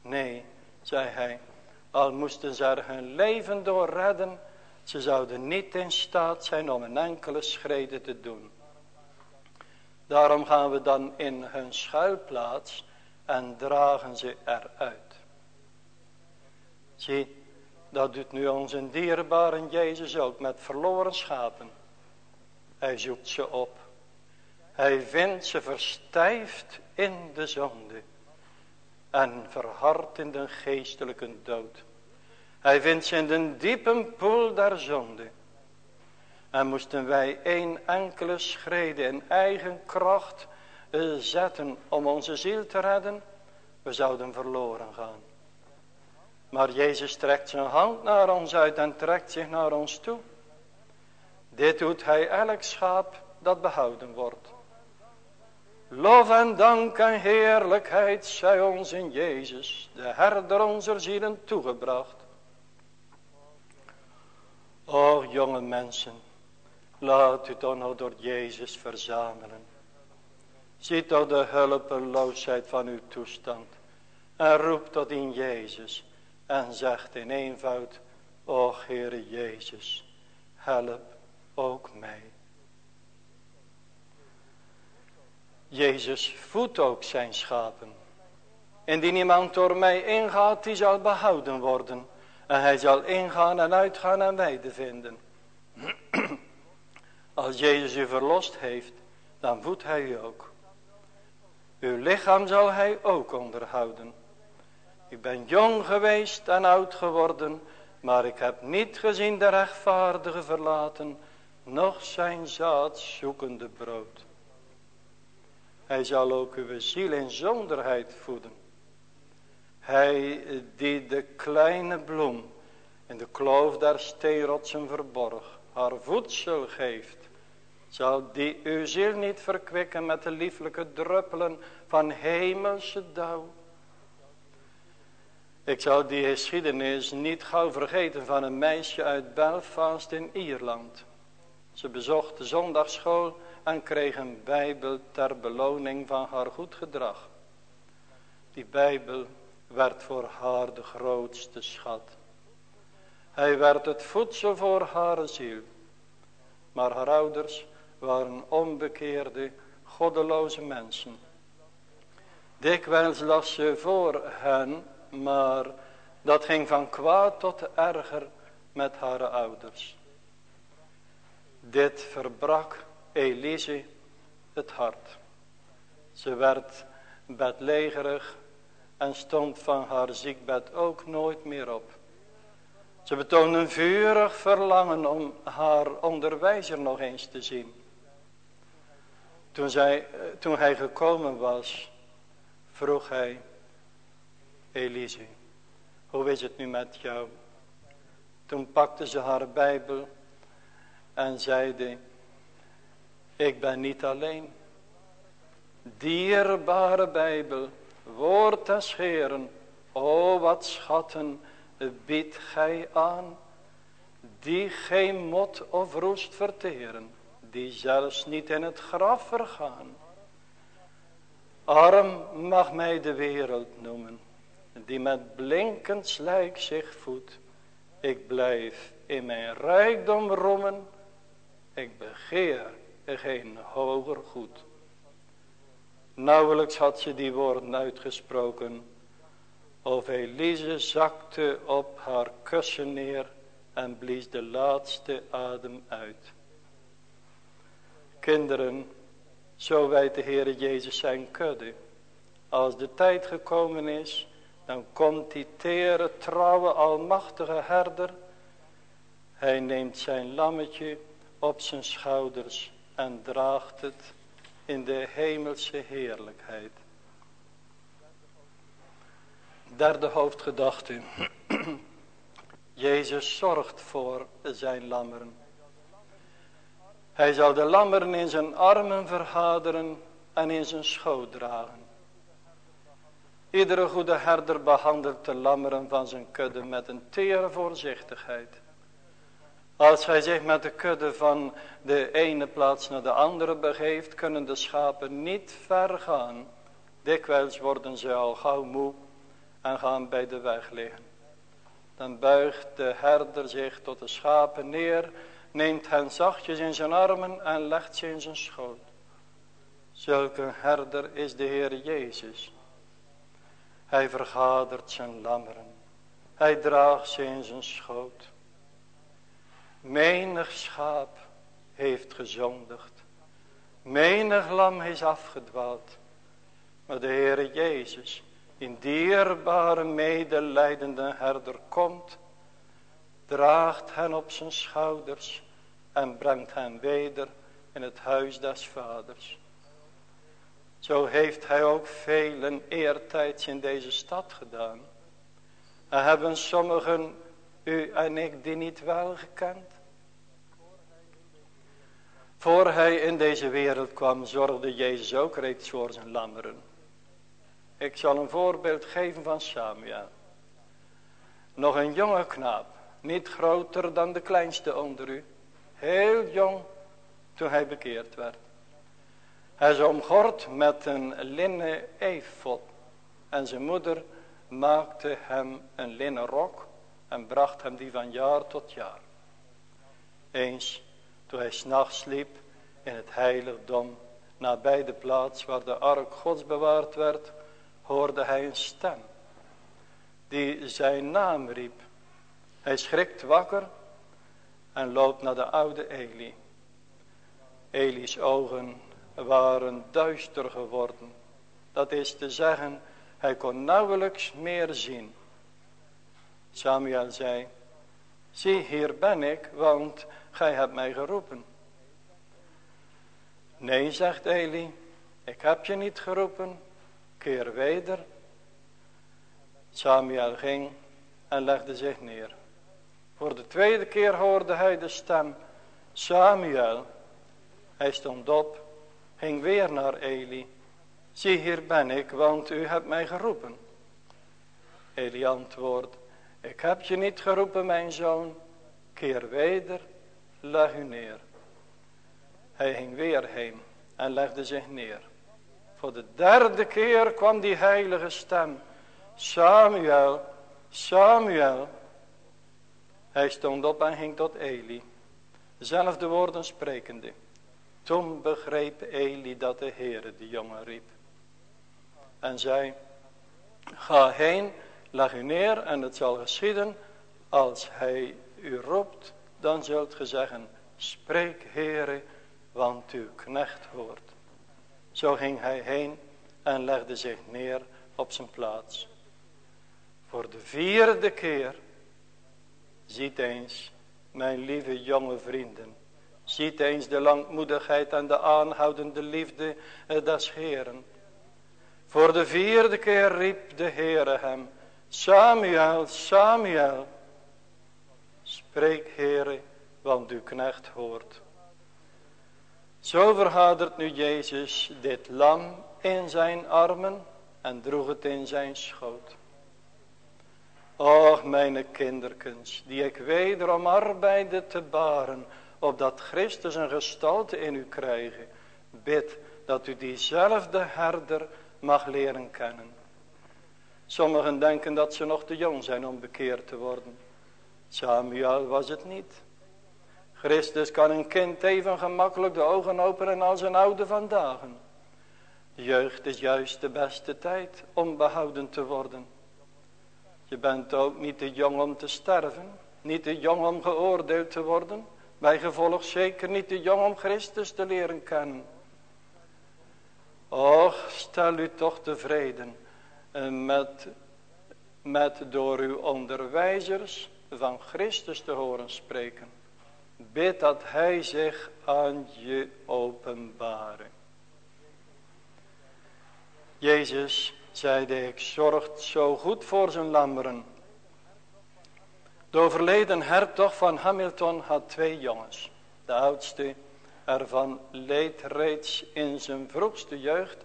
Nee, zei hij, al moesten ze er hun leven door redden, ze zouden niet in staat zijn om een enkele schrede te doen. Daarom gaan we dan in hun schuilplaats en dragen ze eruit. Zie, dat doet nu onze dierbare Jezus ook met verloren schapen. Hij zoekt ze op. Hij vindt ze verstijfd in de zonde. En verhard in de geestelijke dood. Hij vindt ze in de diepe poel der zonde. En moesten wij een enkele schrede in eigen kracht zetten om onze ziel te redden. We zouden verloren gaan. Maar Jezus trekt zijn hand naar ons uit en trekt zich naar ons toe. Dit doet hij elk schaap dat behouden wordt. Lof en dank en heerlijkheid zij ons in Jezus, de herder onze zielen toegebracht. O jonge mensen, laat u nou door Jezus verzamelen. Ziet toch de hulpeloosheid van uw toestand en roep tot in Jezus en zegt in eenvoud, O Heere Jezus, help ook mij. Jezus voedt ook zijn schapen. Indien iemand door mij ingaat, die zal behouden worden. En hij zal ingaan en uitgaan en weide vinden. Als Jezus u verlost heeft, dan voedt hij u ook. Uw lichaam zal hij ook onderhouden. Ik ben jong geweest en oud geworden, maar ik heb niet gezien de rechtvaardige verlaten, nog zijn zaad zoekende brood. Hij zal ook uw ziel in zonderheid voeden. Hij die de kleine bloem in de kloof der steenrotsen verborg, haar voedsel geeft, zal die uw ziel niet verkwikken met de lieflijke druppelen van hemelse dauw. Ik zou die geschiedenis niet gauw vergeten van een meisje uit Belfast in Ierland. Ze bezocht de zondagschool en kreeg een bijbel ter beloning van haar goed gedrag. Die bijbel werd voor haar de grootste schat. Hij werd het voedsel voor haar ziel. Maar haar ouders waren onbekeerde, goddeloze mensen. Dikwijls las ze voor hen, maar dat ging van kwaad tot erger met haar ouders. Dit verbrak Elise het hart. Ze werd bedlegerig en stond van haar ziekbed ook nooit meer op. Ze betoonde een vurig verlangen om haar onderwijzer nog eens te zien. Toen, zij, eh, toen hij gekomen was, vroeg hij, Elise, hoe is het nu met jou? Toen pakte ze haar Bijbel en zeide, ik ben niet alleen. Dierbare Bijbel, woord des Heeren, O wat schatten biedt gij aan, die geen mot of roest verteren, die zelfs niet in het graf vergaan. Arm mag mij de wereld noemen, die met blinkend slijk zich voedt. Ik blijf in mijn rijkdom rommen, ik begeer geen hoger goed. Nauwelijks had ze die woorden uitgesproken, of Elise zakte op haar kussen neer en blies de laatste adem uit. Kinderen, zo wijt de Heere Jezus zijn kudde. Als de tijd gekomen is, dan komt die tere, trouwe, almachtige herder. Hij neemt zijn lammetje op zijn schouders en draagt het in de hemelse heerlijkheid. Derde hoofdgedachte. Jezus zorgt voor zijn lammeren. Hij zal de lammeren in zijn armen verhaderen en in zijn schoot dragen. Iedere goede herder behandelt de lammeren van zijn kudde met een tere voorzichtigheid. Als hij zich met de kudde van de ene plaats naar de andere begeeft, kunnen de schapen niet ver gaan. Dikwijls worden ze al gauw moe en gaan bij de weg liggen. Dan buigt de herder zich tot de schapen neer, neemt hen zachtjes in zijn armen en legt ze in zijn schoot. Zulke herder is de Heer Jezus. Hij vergadert zijn lammeren. Hij draagt ze in zijn schoot. Menig schaap heeft gezondigd. Menig lam is afgedwaald. Maar de Heere Jezus in dierbare medelijdende herder komt. Draagt hen op zijn schouders en brengt hen weder in het huis des vaders. Zo heeft hij ook velen eertijds in deze stad gedaan. En hebben sommigen u en ik die niet wel gekend. Voor hij in deze wereld kwam, zorgde Jezus ook reeds voor zijn lammeren. Ik zal een voorbeeld geven van Samuel. Nog een jonge knaap, niet groter dan de kleinste onder u. Heel jong toen hij bekeerd werd. Hij is omgord met een linnen efot. En zijn moeder maakte hem een linnen rok en bracht hem die van jaar tot jaar. Eens toen hij s'nachts liep in het heiligdom, nabij de plaats waar de ark gods bewaard werd, hoorde hij een stem, die zijn naam riep. Hij schrikt wakker en loopt naar de oude Eli. Eli's ogen waren duister geworden. Dat is te zeggen, hij kon nauwelijks meer zien. Samuel zei, zie hier ben ik, want gij hebt mij geroepen. Nee, zegt Eli, ik heb je niet geroepen, keer weder. Samuel ging en legde zich neer. Voor de tweede keer hoorde hij de stem, Samuel. Hij stond op, ging weer naar Eli. Zie, hier ben ik, want u hebt mij geroepen. Eli antwoordt, ik heb je niet geroepen, mijn zoon. Keer weder, leg u neer. Hij ging weer heen en legde zich neer. Voor de derde keer kwam die heilige stem. Samuel, Samuel. Hij stond op en ging tot Eli. Dezelfde woorden sprekende. Toen begreep Eli dat de Heere de jongen riep. En zei, ga heen, leg u neer en het zal geschieden. Als hij u roept, dan zult ge zeggen, spreek Heere, want uw knecht hoort. Zo ging hij heen en legde zich neer op zijn plaats. Voor de vierde keer, ziet eens, mijn lieve jonge vrienden, ziet eens de langmoedigheid en de aanhoudende liefde des Heeren. Voor de vierde keer riep de Heere hem, Samuel, Samuel, spreek Heere, want uw knecht hoort. Zo verhadert nu Jezus dit lam in zijn armen en droeg het in zijn schoot. Och, mijn kinderkens, die ik wederom arbeide te baren, opdat Christus een gestalte in u krijgen. Bid dat u diezelfde herder mag leren kennen. Sommigen denken dat ze nog te jong zijn om bekeerd te worden. Samuel was het niet. Christus kan een kind even gemakkelijk de ogen openen als een oude vandaag. Jeugd is juist de beste tijd om behouden te worden. Je bent ook niet te jong om te sterven. Niet te jong om geoordeeld te worden. Bij gevolg zeker niet te jong om Christus te leren kennen. Och, stel u toch tevreden met, met door uw onderwijzers van Christus te horen spreken. Bid dat hij zich aan je openbare. Jezus zeide ik zorgt zo goed voor zijn lammeren. De overleden hertog van Hamilton had twee jongens. De oudste ervan leed reeds in zijn vroegste jeugd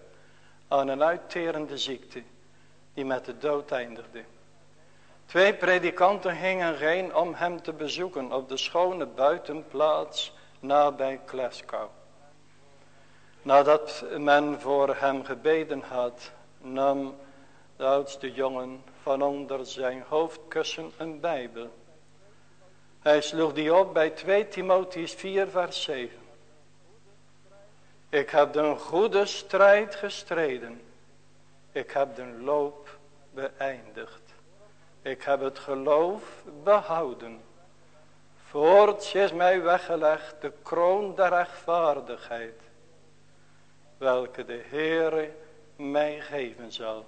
aan een uitterende ziekte die met de dood eindigde. Twee predikanten gingen heen om hem te bezoeken op de schone buitenplaats nabij Glasgow. Nadat men voor hem gebeden had, nam de oudste jongen van onder zijn hoofdkussen een bijbel. Hij sloeg die op bij 2 Timotheus 4 vers 7. Ik heb de goede strijd gestreden. Ik heb de loop beëindigd. Ik heb het geloof behouden. Voorts is mij weggelegd de kroon der rechtvaardigheid. Welke de Heere mij geven zal.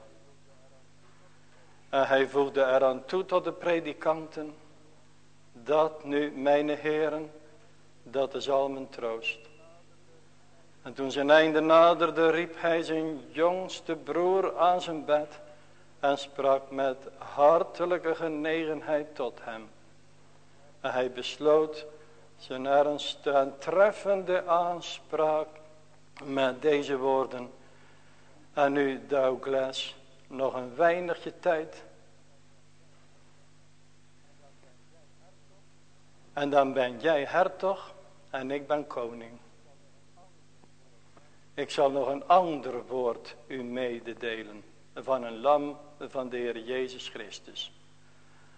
En hij voegde eraan toe tot de predikanten. Dat nu mijn heren, dat is al mijn troost. En toen zijn einde naderde, riep hij zijn jongste broer aan zijn bed en sprak met hartelijke genegenheid tot hem. En hij besloot zijn ernst en treffende aanspraak met deze woorden. En nu Douglas, nog een weinigje tijd. En dan ben jij hertog en ik ben koning. Ik zal nog een ander woord u mededelen van een lam van de Heer Jezus Christus.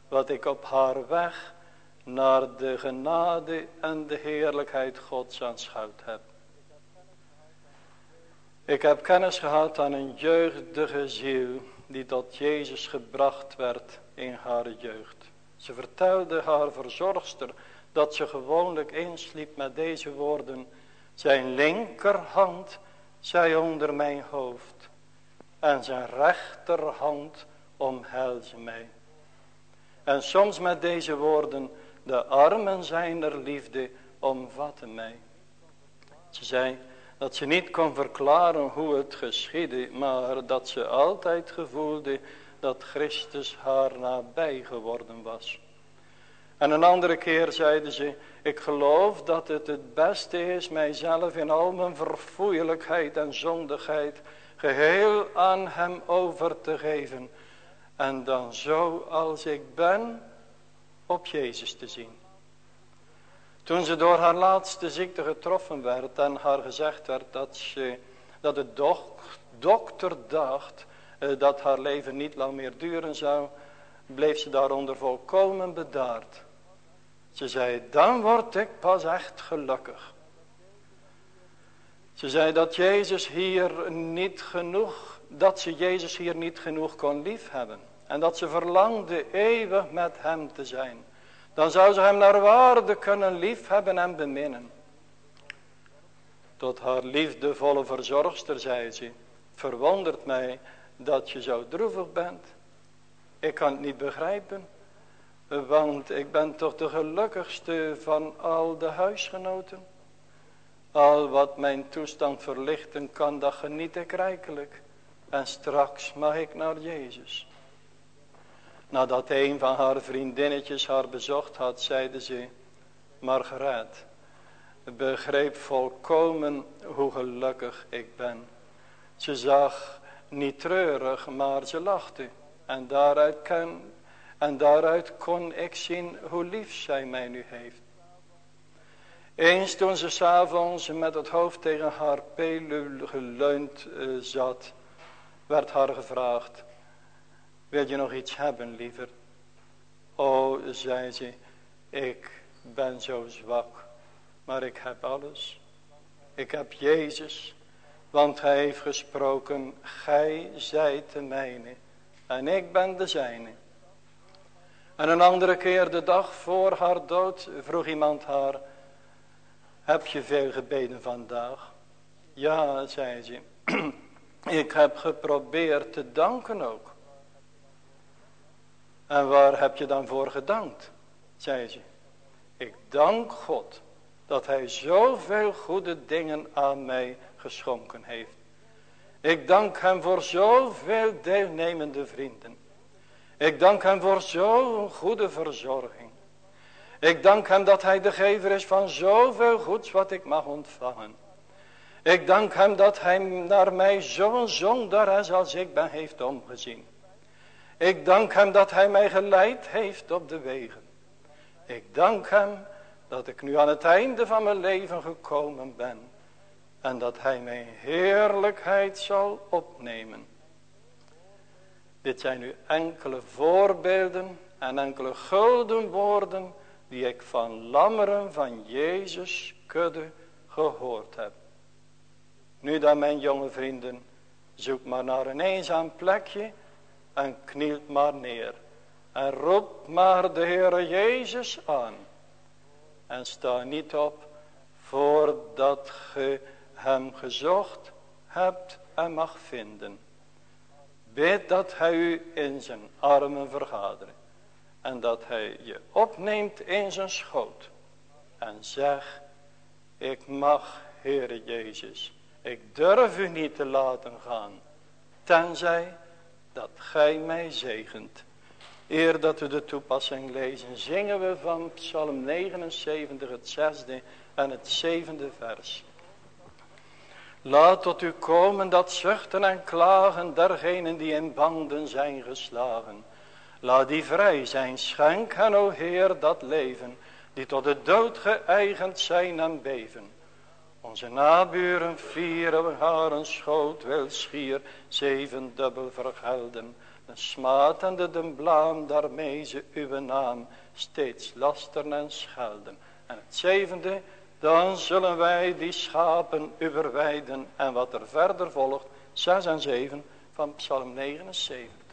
Wat ik op haar weg naar de genade en de heerlijkheid Gods aanschouwd heb. Ik heb kennis gehad aan een jeugdige ziel die tot Jezus gebracht werd in haar jeugd. Ze vertelde haar verzorgster dat ze gewoonlijk insliep met deze woorden. Zijn linkerhand zij onder mijn hoofd en zijn rechterhand omhelzen mij. En soms met deze woorden, de armen zijn er liefde omvatten mij. Ze zei dat ze niet kon verklaren hoe het geschiedde, maar dat ze altijd gevoelde dat Christus haar nabij geworden was. En een andere keer zeiden ze, ik geloof dat het het beste is mijzelf in al mijn verfoeilijkheid en zondigheid geheel aan hem over te geven. En dan zo als ik ben op Jezus te zien. Toen ze door haar laatste ziekte getroffen werd en haar gezegd werd dat, ze, dat de dokter dacht eh, dat haar leven niet lang meer duren zou, bleef ze daaronder volkomen bedaard. Ze zei, dan word ik pas echt gelukkig. Ze zei dat Jezus hier niet genoeg, dat ze Jezus hier niet genoeg kon liefhebben. En dat ze verlangde eeuwig met hem te zijn. Dan zou ze hem naar waarde kunnen liefhebben en beminnen. Tot haar liefdevolle verzorgster zei ze, verwondert mij dat je zo droevig bent. Ik kan het niet begrijpen. Want ik ben toch de gelukkigste van al de huisgenoten. Al wat mijn toestand verlichten kan, dat geniet ik rijkelijk. En straks mag ik naar Jezus. Nadat een van haar vriendinnetjes haar bezocht had, zeide ze, Margaret, begreep volkomen hoe gelukkig ik ben. Ze zag niet treurig, maar ze lachte. En daaruit En daaruit kon ik zien hoe lief zij mij nu heeft. Eens toen ze s'avonds met het hoofd tegen haar pelul geleund uh, zat, werd haar gevraagd, wil je nog iets hebben liever? O, zei ze, ik ben zo zwak, maar ik heb alles. Ik heb Jezus, want hij heeft gesproken, gij zijt de mijne en ik ben de zijne. En een andere keer de dag voor haar dood vroeg iemand haar, heb je veel gebeden vandaag? Ja, zei ze, ik heb geprobeerd te danken ook. En waar heb je dan voor gedankt? zei ze. Ik dank God dat hij zoveel goede dingen aan mij geschonken heeft. Ik dank hem voor zoveel deelnemende vrienden. Ik dank hem voor zo'n goede verzorging. Ik dank hem dat hij de gever is van zoveel goeds wat ik mag ontvangen. Ik dank hem dat hij naar mij zo'n zondaar als ik ben heeft omgezien. Ik dank hem dat hij mij geleid heeft op de wegen. Ik dank hem dat ik nu aan het einde van mijn leven gekomen ben. En dat hij mijn heerlijkheid zal opnemen. Dit zijn nu enkele voorbeelden en enkele gulden woorden die ik van lammeren van Jezus kudde gehoord heb. Nu dan mijn jonge vrienden, zoek maar naar een eenzaam plekje en knielt maar neer. En roep maar de Heere Jezus aan. En sta niet op voordat ge hem gezocht hebt en mag vinden. Bid dat hij u in zijn armen vergadert. En dat hij je opneemt in zijn schoot. En zeg, ik mag, Heere Jezus, ik durf u niet te laten gaan. Tenzij dat gij mij zegent. Eer dat we de toepassing lezen, zingen we van Psalm 79, het zesde en het zevende vers. Laat tot u komen dat zuchten en klagen dergenen die in banden zijn geslagen. Laat die vrij zijn, schenk hen, o Heer, dat leven, die tot de dood geëigend zijn en beven. Onze naburen vieren haar een schoot wil schier zeven dubbel vergelden. De smaad en de blaam daarmee ze uw naam steeds lasteren en schelden. En het zevende, dan zullen wij die schapen overwijden. En wat er verder volgt, zes en zeven van Psalm 79.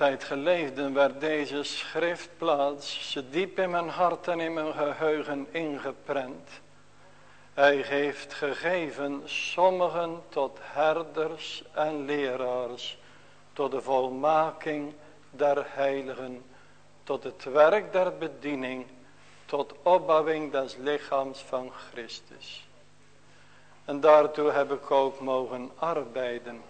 Tijd geleden werd deze schriftplaats diep in mijn hart en in mijn geheugen ingeprent. Hij heeft gegeven sommigen tot herders en leraars, tot de volmaking der heiligen, tot het werk der bediening, tot opbouwing des lichaams van Christus. En daartoe heb ik ook mogen arbeiden,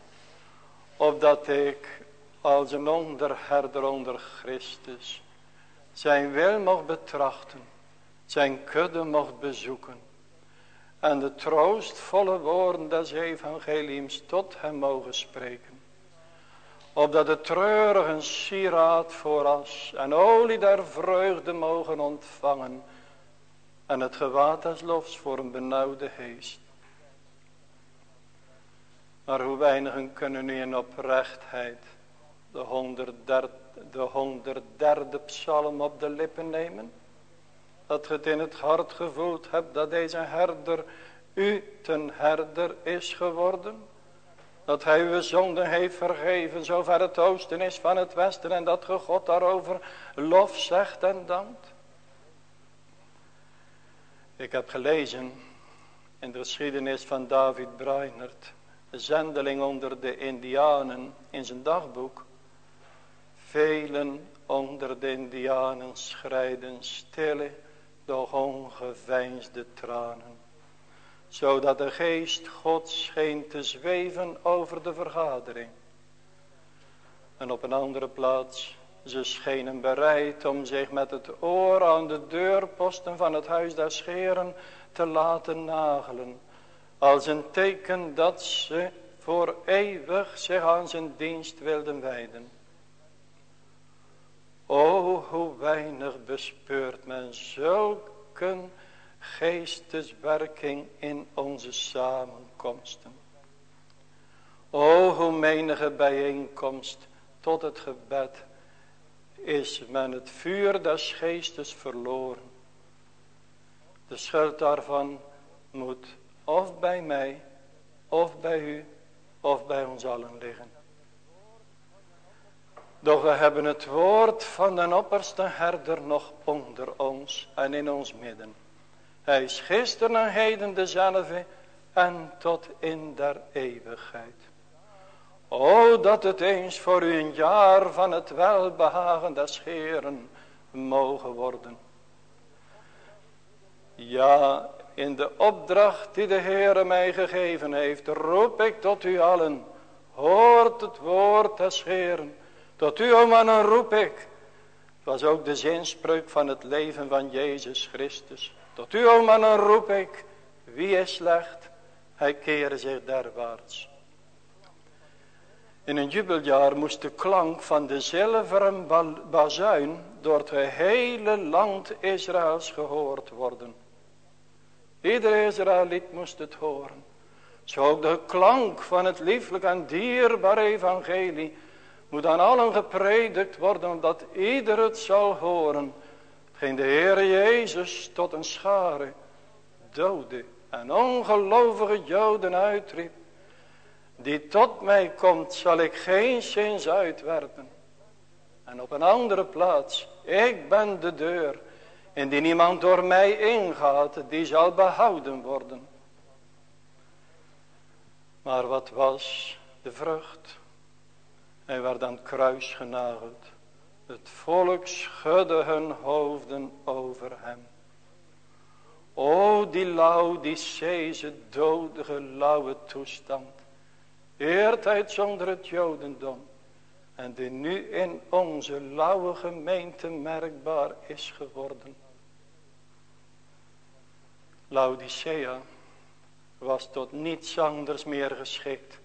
opdat ik als een onderherder onder Christus zijn wil mocht betrachten, zijn kudde mocht bezoeken en de troostvolle woorden des evangeliums tot hem mogen spreken. Opdat de treurigen sieraad vooras en olie der vreugde mogen ontvangen en het gewaad des lofs voor een benauwde geest. Maar hoe weinigen kunnen nu in oprechtheid de 103, de psalm op de lippen nemen. Dat je het in het hart gevoeld hebt dat deze herder u ten herder is geworden. Dat hij uw zonden heeft vergeven zover het oosten is van het westen. En dat ge God daarover lof zegt en dankt. Ik heb gelezen in de geschiedenis van David Breinert. De zendeling onder de indianen in zijn dagboek. Velen onder de indianen schrijden stille, doch ongeveinsde tranen. Zodat de geest God scheen te zweven over de vergadering. En op een andere plaats, ze schenen bereid om zich met het oor aan de deurposten van het huis der scheren te laten nagelen. Als een teken dat ze voor eeuwig zich aan zijn dienst wilden wijden. O, hoe weinig bespeurt men zulke geesteswerking in onze samenkomsten. O, hoe menige bijeenkomst tot het gebed is men het vuur des geestes verloren. De schuld daarvan moet of bij mij, of bij u, of bij ons allen liggen. Doch we hebben het woord van de opperste herder nog onder ons en in ons midden. Hij is gisteren en heden dezelfde en tot in der eeuwigheid. O dat het eens voor u een jaar van het welbehagen des Heeren mogen worden. Ja, in de opdracht die de Heere mij gegeven heeft, roep ik tot u allen. Hoort het woord des Heeren. Tot u, o mannen, roep ik. Was ook de zinspreuk van het leven van Jezus Christus. Tot u, o mannen, roep ik. Wie is slecht? Hij keren zich derwaarts. In een jubeljaar moest de klank van de zilveren bazuin door het hele land Israëls gehoord worden. Ieder Israëliet moest het horen. Zo ook de klank van het lieflijk en dierbaar evangelie moet aan allen gepredikt worden, omdat ieder het zal horen. Geen de Heer Jezus tot een schare dode en ongelovige Joden uitriep. Die tot mij komt zal ik geen zins uitwerpen. En op een andere plaats, ik ben de deur. Indien iemand door mij ingaat, die zal behouden worden. Maar wat was de vrucht? Hij werd aan het kruis genageld. Het volk schudde hun hoofden over hem. O die Laodicese dodige lauwe toestand. Eertijd zonder het jodendom. En die nu in onze lauwe gemeente merkbaar is geworden. Laodicea was tot niets anders meer geschikt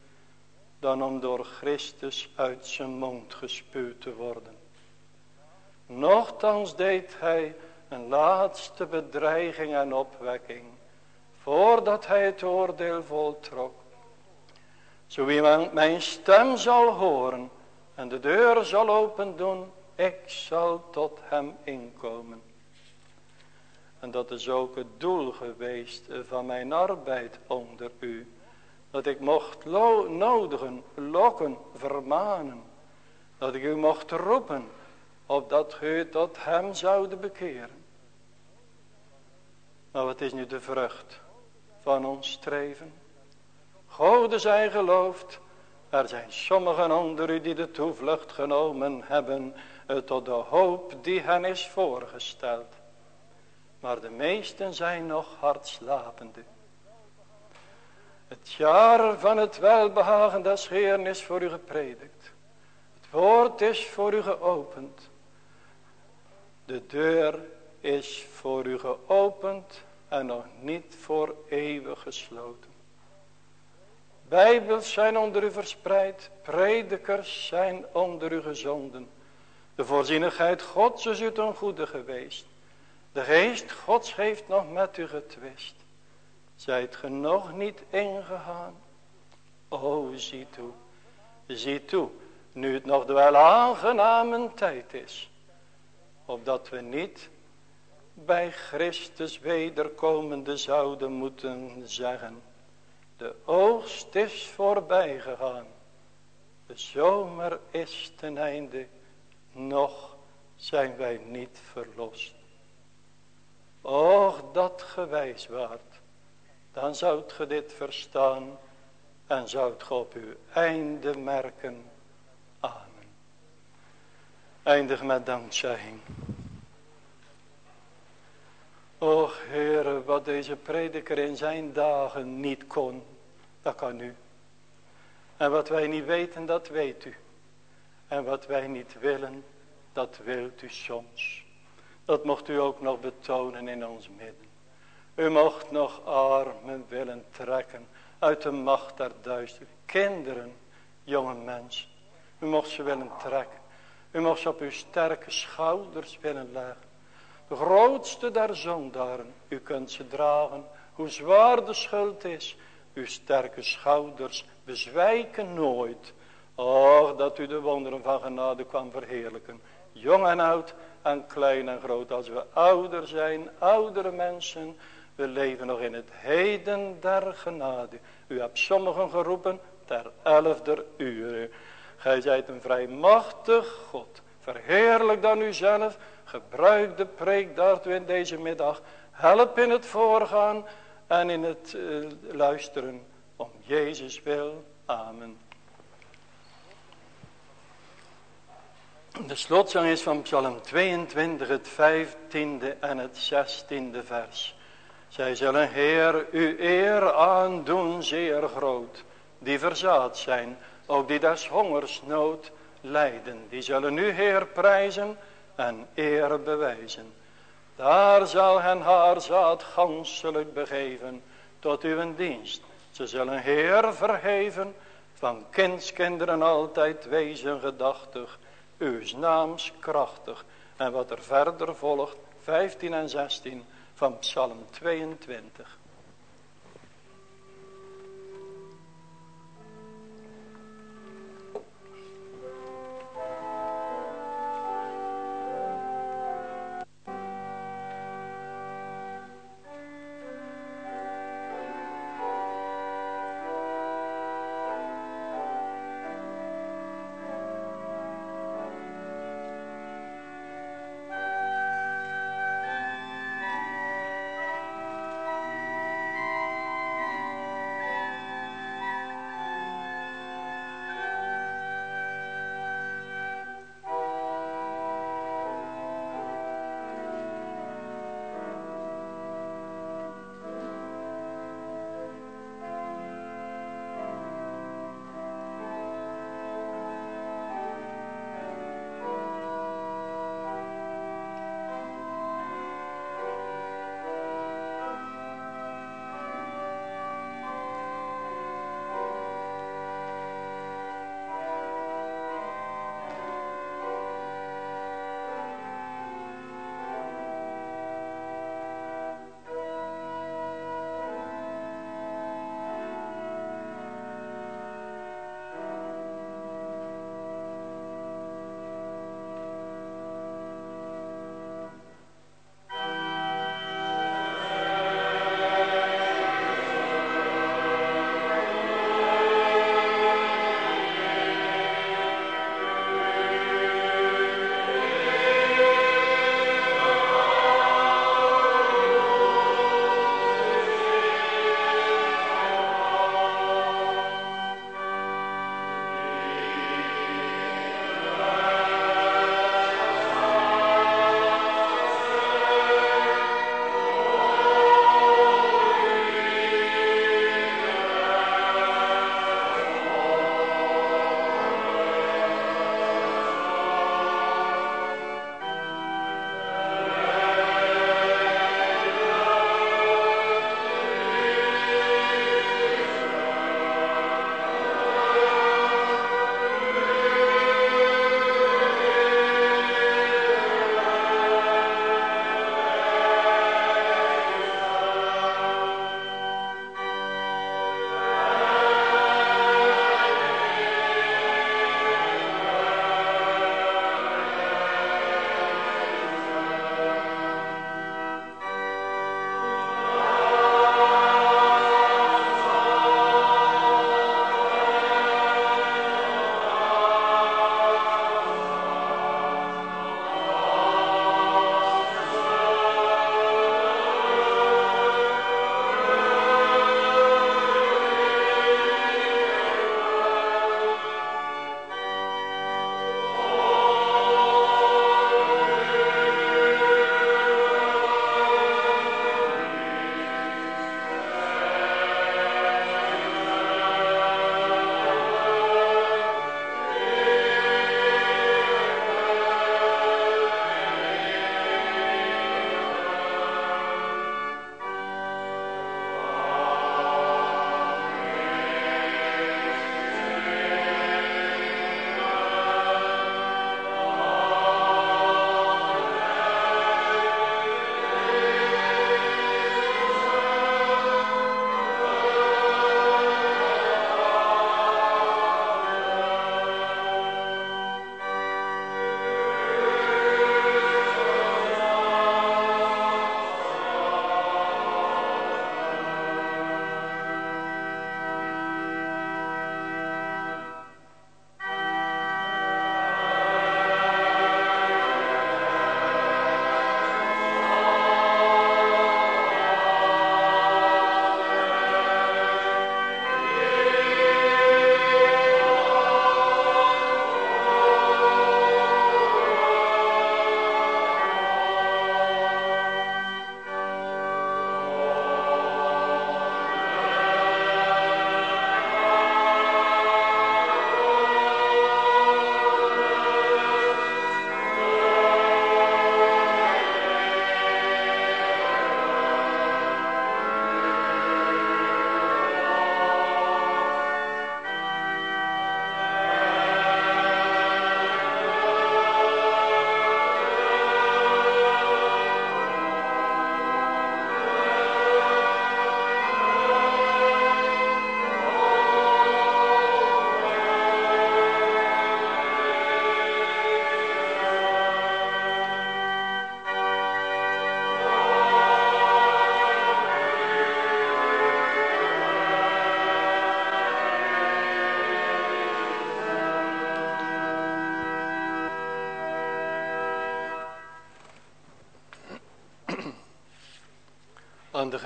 dan om door Christus uit zijn mond gespuwd te worden. Nochtans deed hij een laatste bedreiging en opwekking, voordat hij het oordeel voltrok. Zo iemand mijn stem zal horen en de deur zal open doen, ik zal tot hem inkomen. En dat is ook het doel geweest van mijn arbeid onder u. Dat ik mocht nodigen, lokken, vermanen. Dat ik u mocht roepen, opdat u tot hem zouden bekeren. Maar wat is nu de vrucht van ons streven? Goden zijn geloofd. Er zijn sommigen onder u die de toevlucht genomen hebben eh, tot de hoop die hen is voorgesteld. Maar de meesten zijn nog hardslapende. Het jaar van het welbehagen des Heeren is voor u gepredikt. Het woord is voor u geopend. De deur is voor u geopend en nog niet voor eeuwig gesloten. Bijbels zijn onder u verspreid, predikers zijn onder u gezonden. De voorzienigheid Gods is u ten goede geweest. De geest Gods heeft nog met u getwist. Zijt ge nog niet ingegaan? O, zie toe, zie toe, nu het nog de wel aangename tijd is. Opdat we niet bij Christus wederkomende zouden moeten zeggen. De oogst is voorbij gegaan. De zomer is ten einde. Nog zijn wij niet verlost. Och, dat gewijs waard. Dan zoudt ge dit verstaan. En zoudt ge op uw einde merken. Amen. Eindig met dankzegging. Och Heere, wat deze prediker in zijn dagen niet kon, dat kan u. En wat wij niet weten, dat weet u. En wat wij niet willen, dat wilt u soms. Dat mocht u ook nog betonen in ons midden. U mocht nog armen willen trekken uit de macht der duister. Kinderen, jonge mensen. U mocht ze willen trekken. U mocht ze op uw sterke schouders willen leggen. De grootste der zondaren. U kunt ze dragen. Hoe zwaar de schuld is. Uw sterke schouders bezwijken nooit. Och, dat u de wonderen van genade kwam verheerlijken. Jong en oud en klein en groot. Als we ouder zijn, oudere mensen. We leven nog in het heden der genade. U hebt sommigen geroepen ter elfde uur. Gij zijt een vrij machtig God. Verheerlijk dan uzelf Gebruik de preek daartoe in deze middag. Help in het voorgaan en in het uh, luisteren. Om Jezus wil. Amen. De slotzang is van Psalm 22, het 15e en het 16e vers. Zij zullen Heer uw eer aandoen zeer groot, die verzaad zijn, ook die des hongers nood lijden. Die zullen nu Heer prijzen en eer bewijzen. Daar zal hen haar zaad ganselijk begeven tot uw dienst. Ze zullen Heer verheven, van kindskinderen altijd wezen gedachtig, uw naams krachtig. En wat er verder volgt, 15 en 16 van Psalm 22.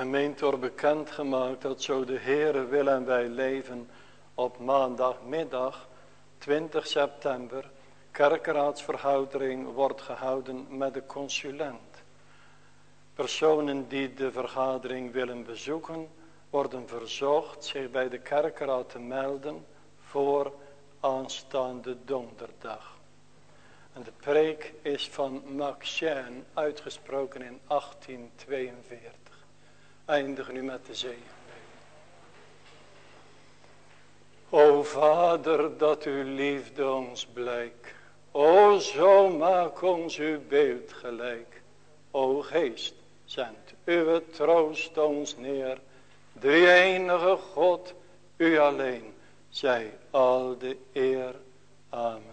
Gemeente wordt bekendgemaakt dat zo de Heere wil en wij leven op maandagmiddag 20 september kerkraadsverhoudering wordt gehouden met de consulent. Personen die de vergadering willen bezoeken worden verzocht zich bij de kerkraad te melden voor aanstaande donderdag. En de preek is van Max uitgesproken in 1842. Eindig nu met de zegen. O Vader, dat uw liefde ons blijk. O zo maak ons uw beeld gelijk. O Geest, zend uw troost ons neer. De enige God, u alleen, zij al de eer. Amen.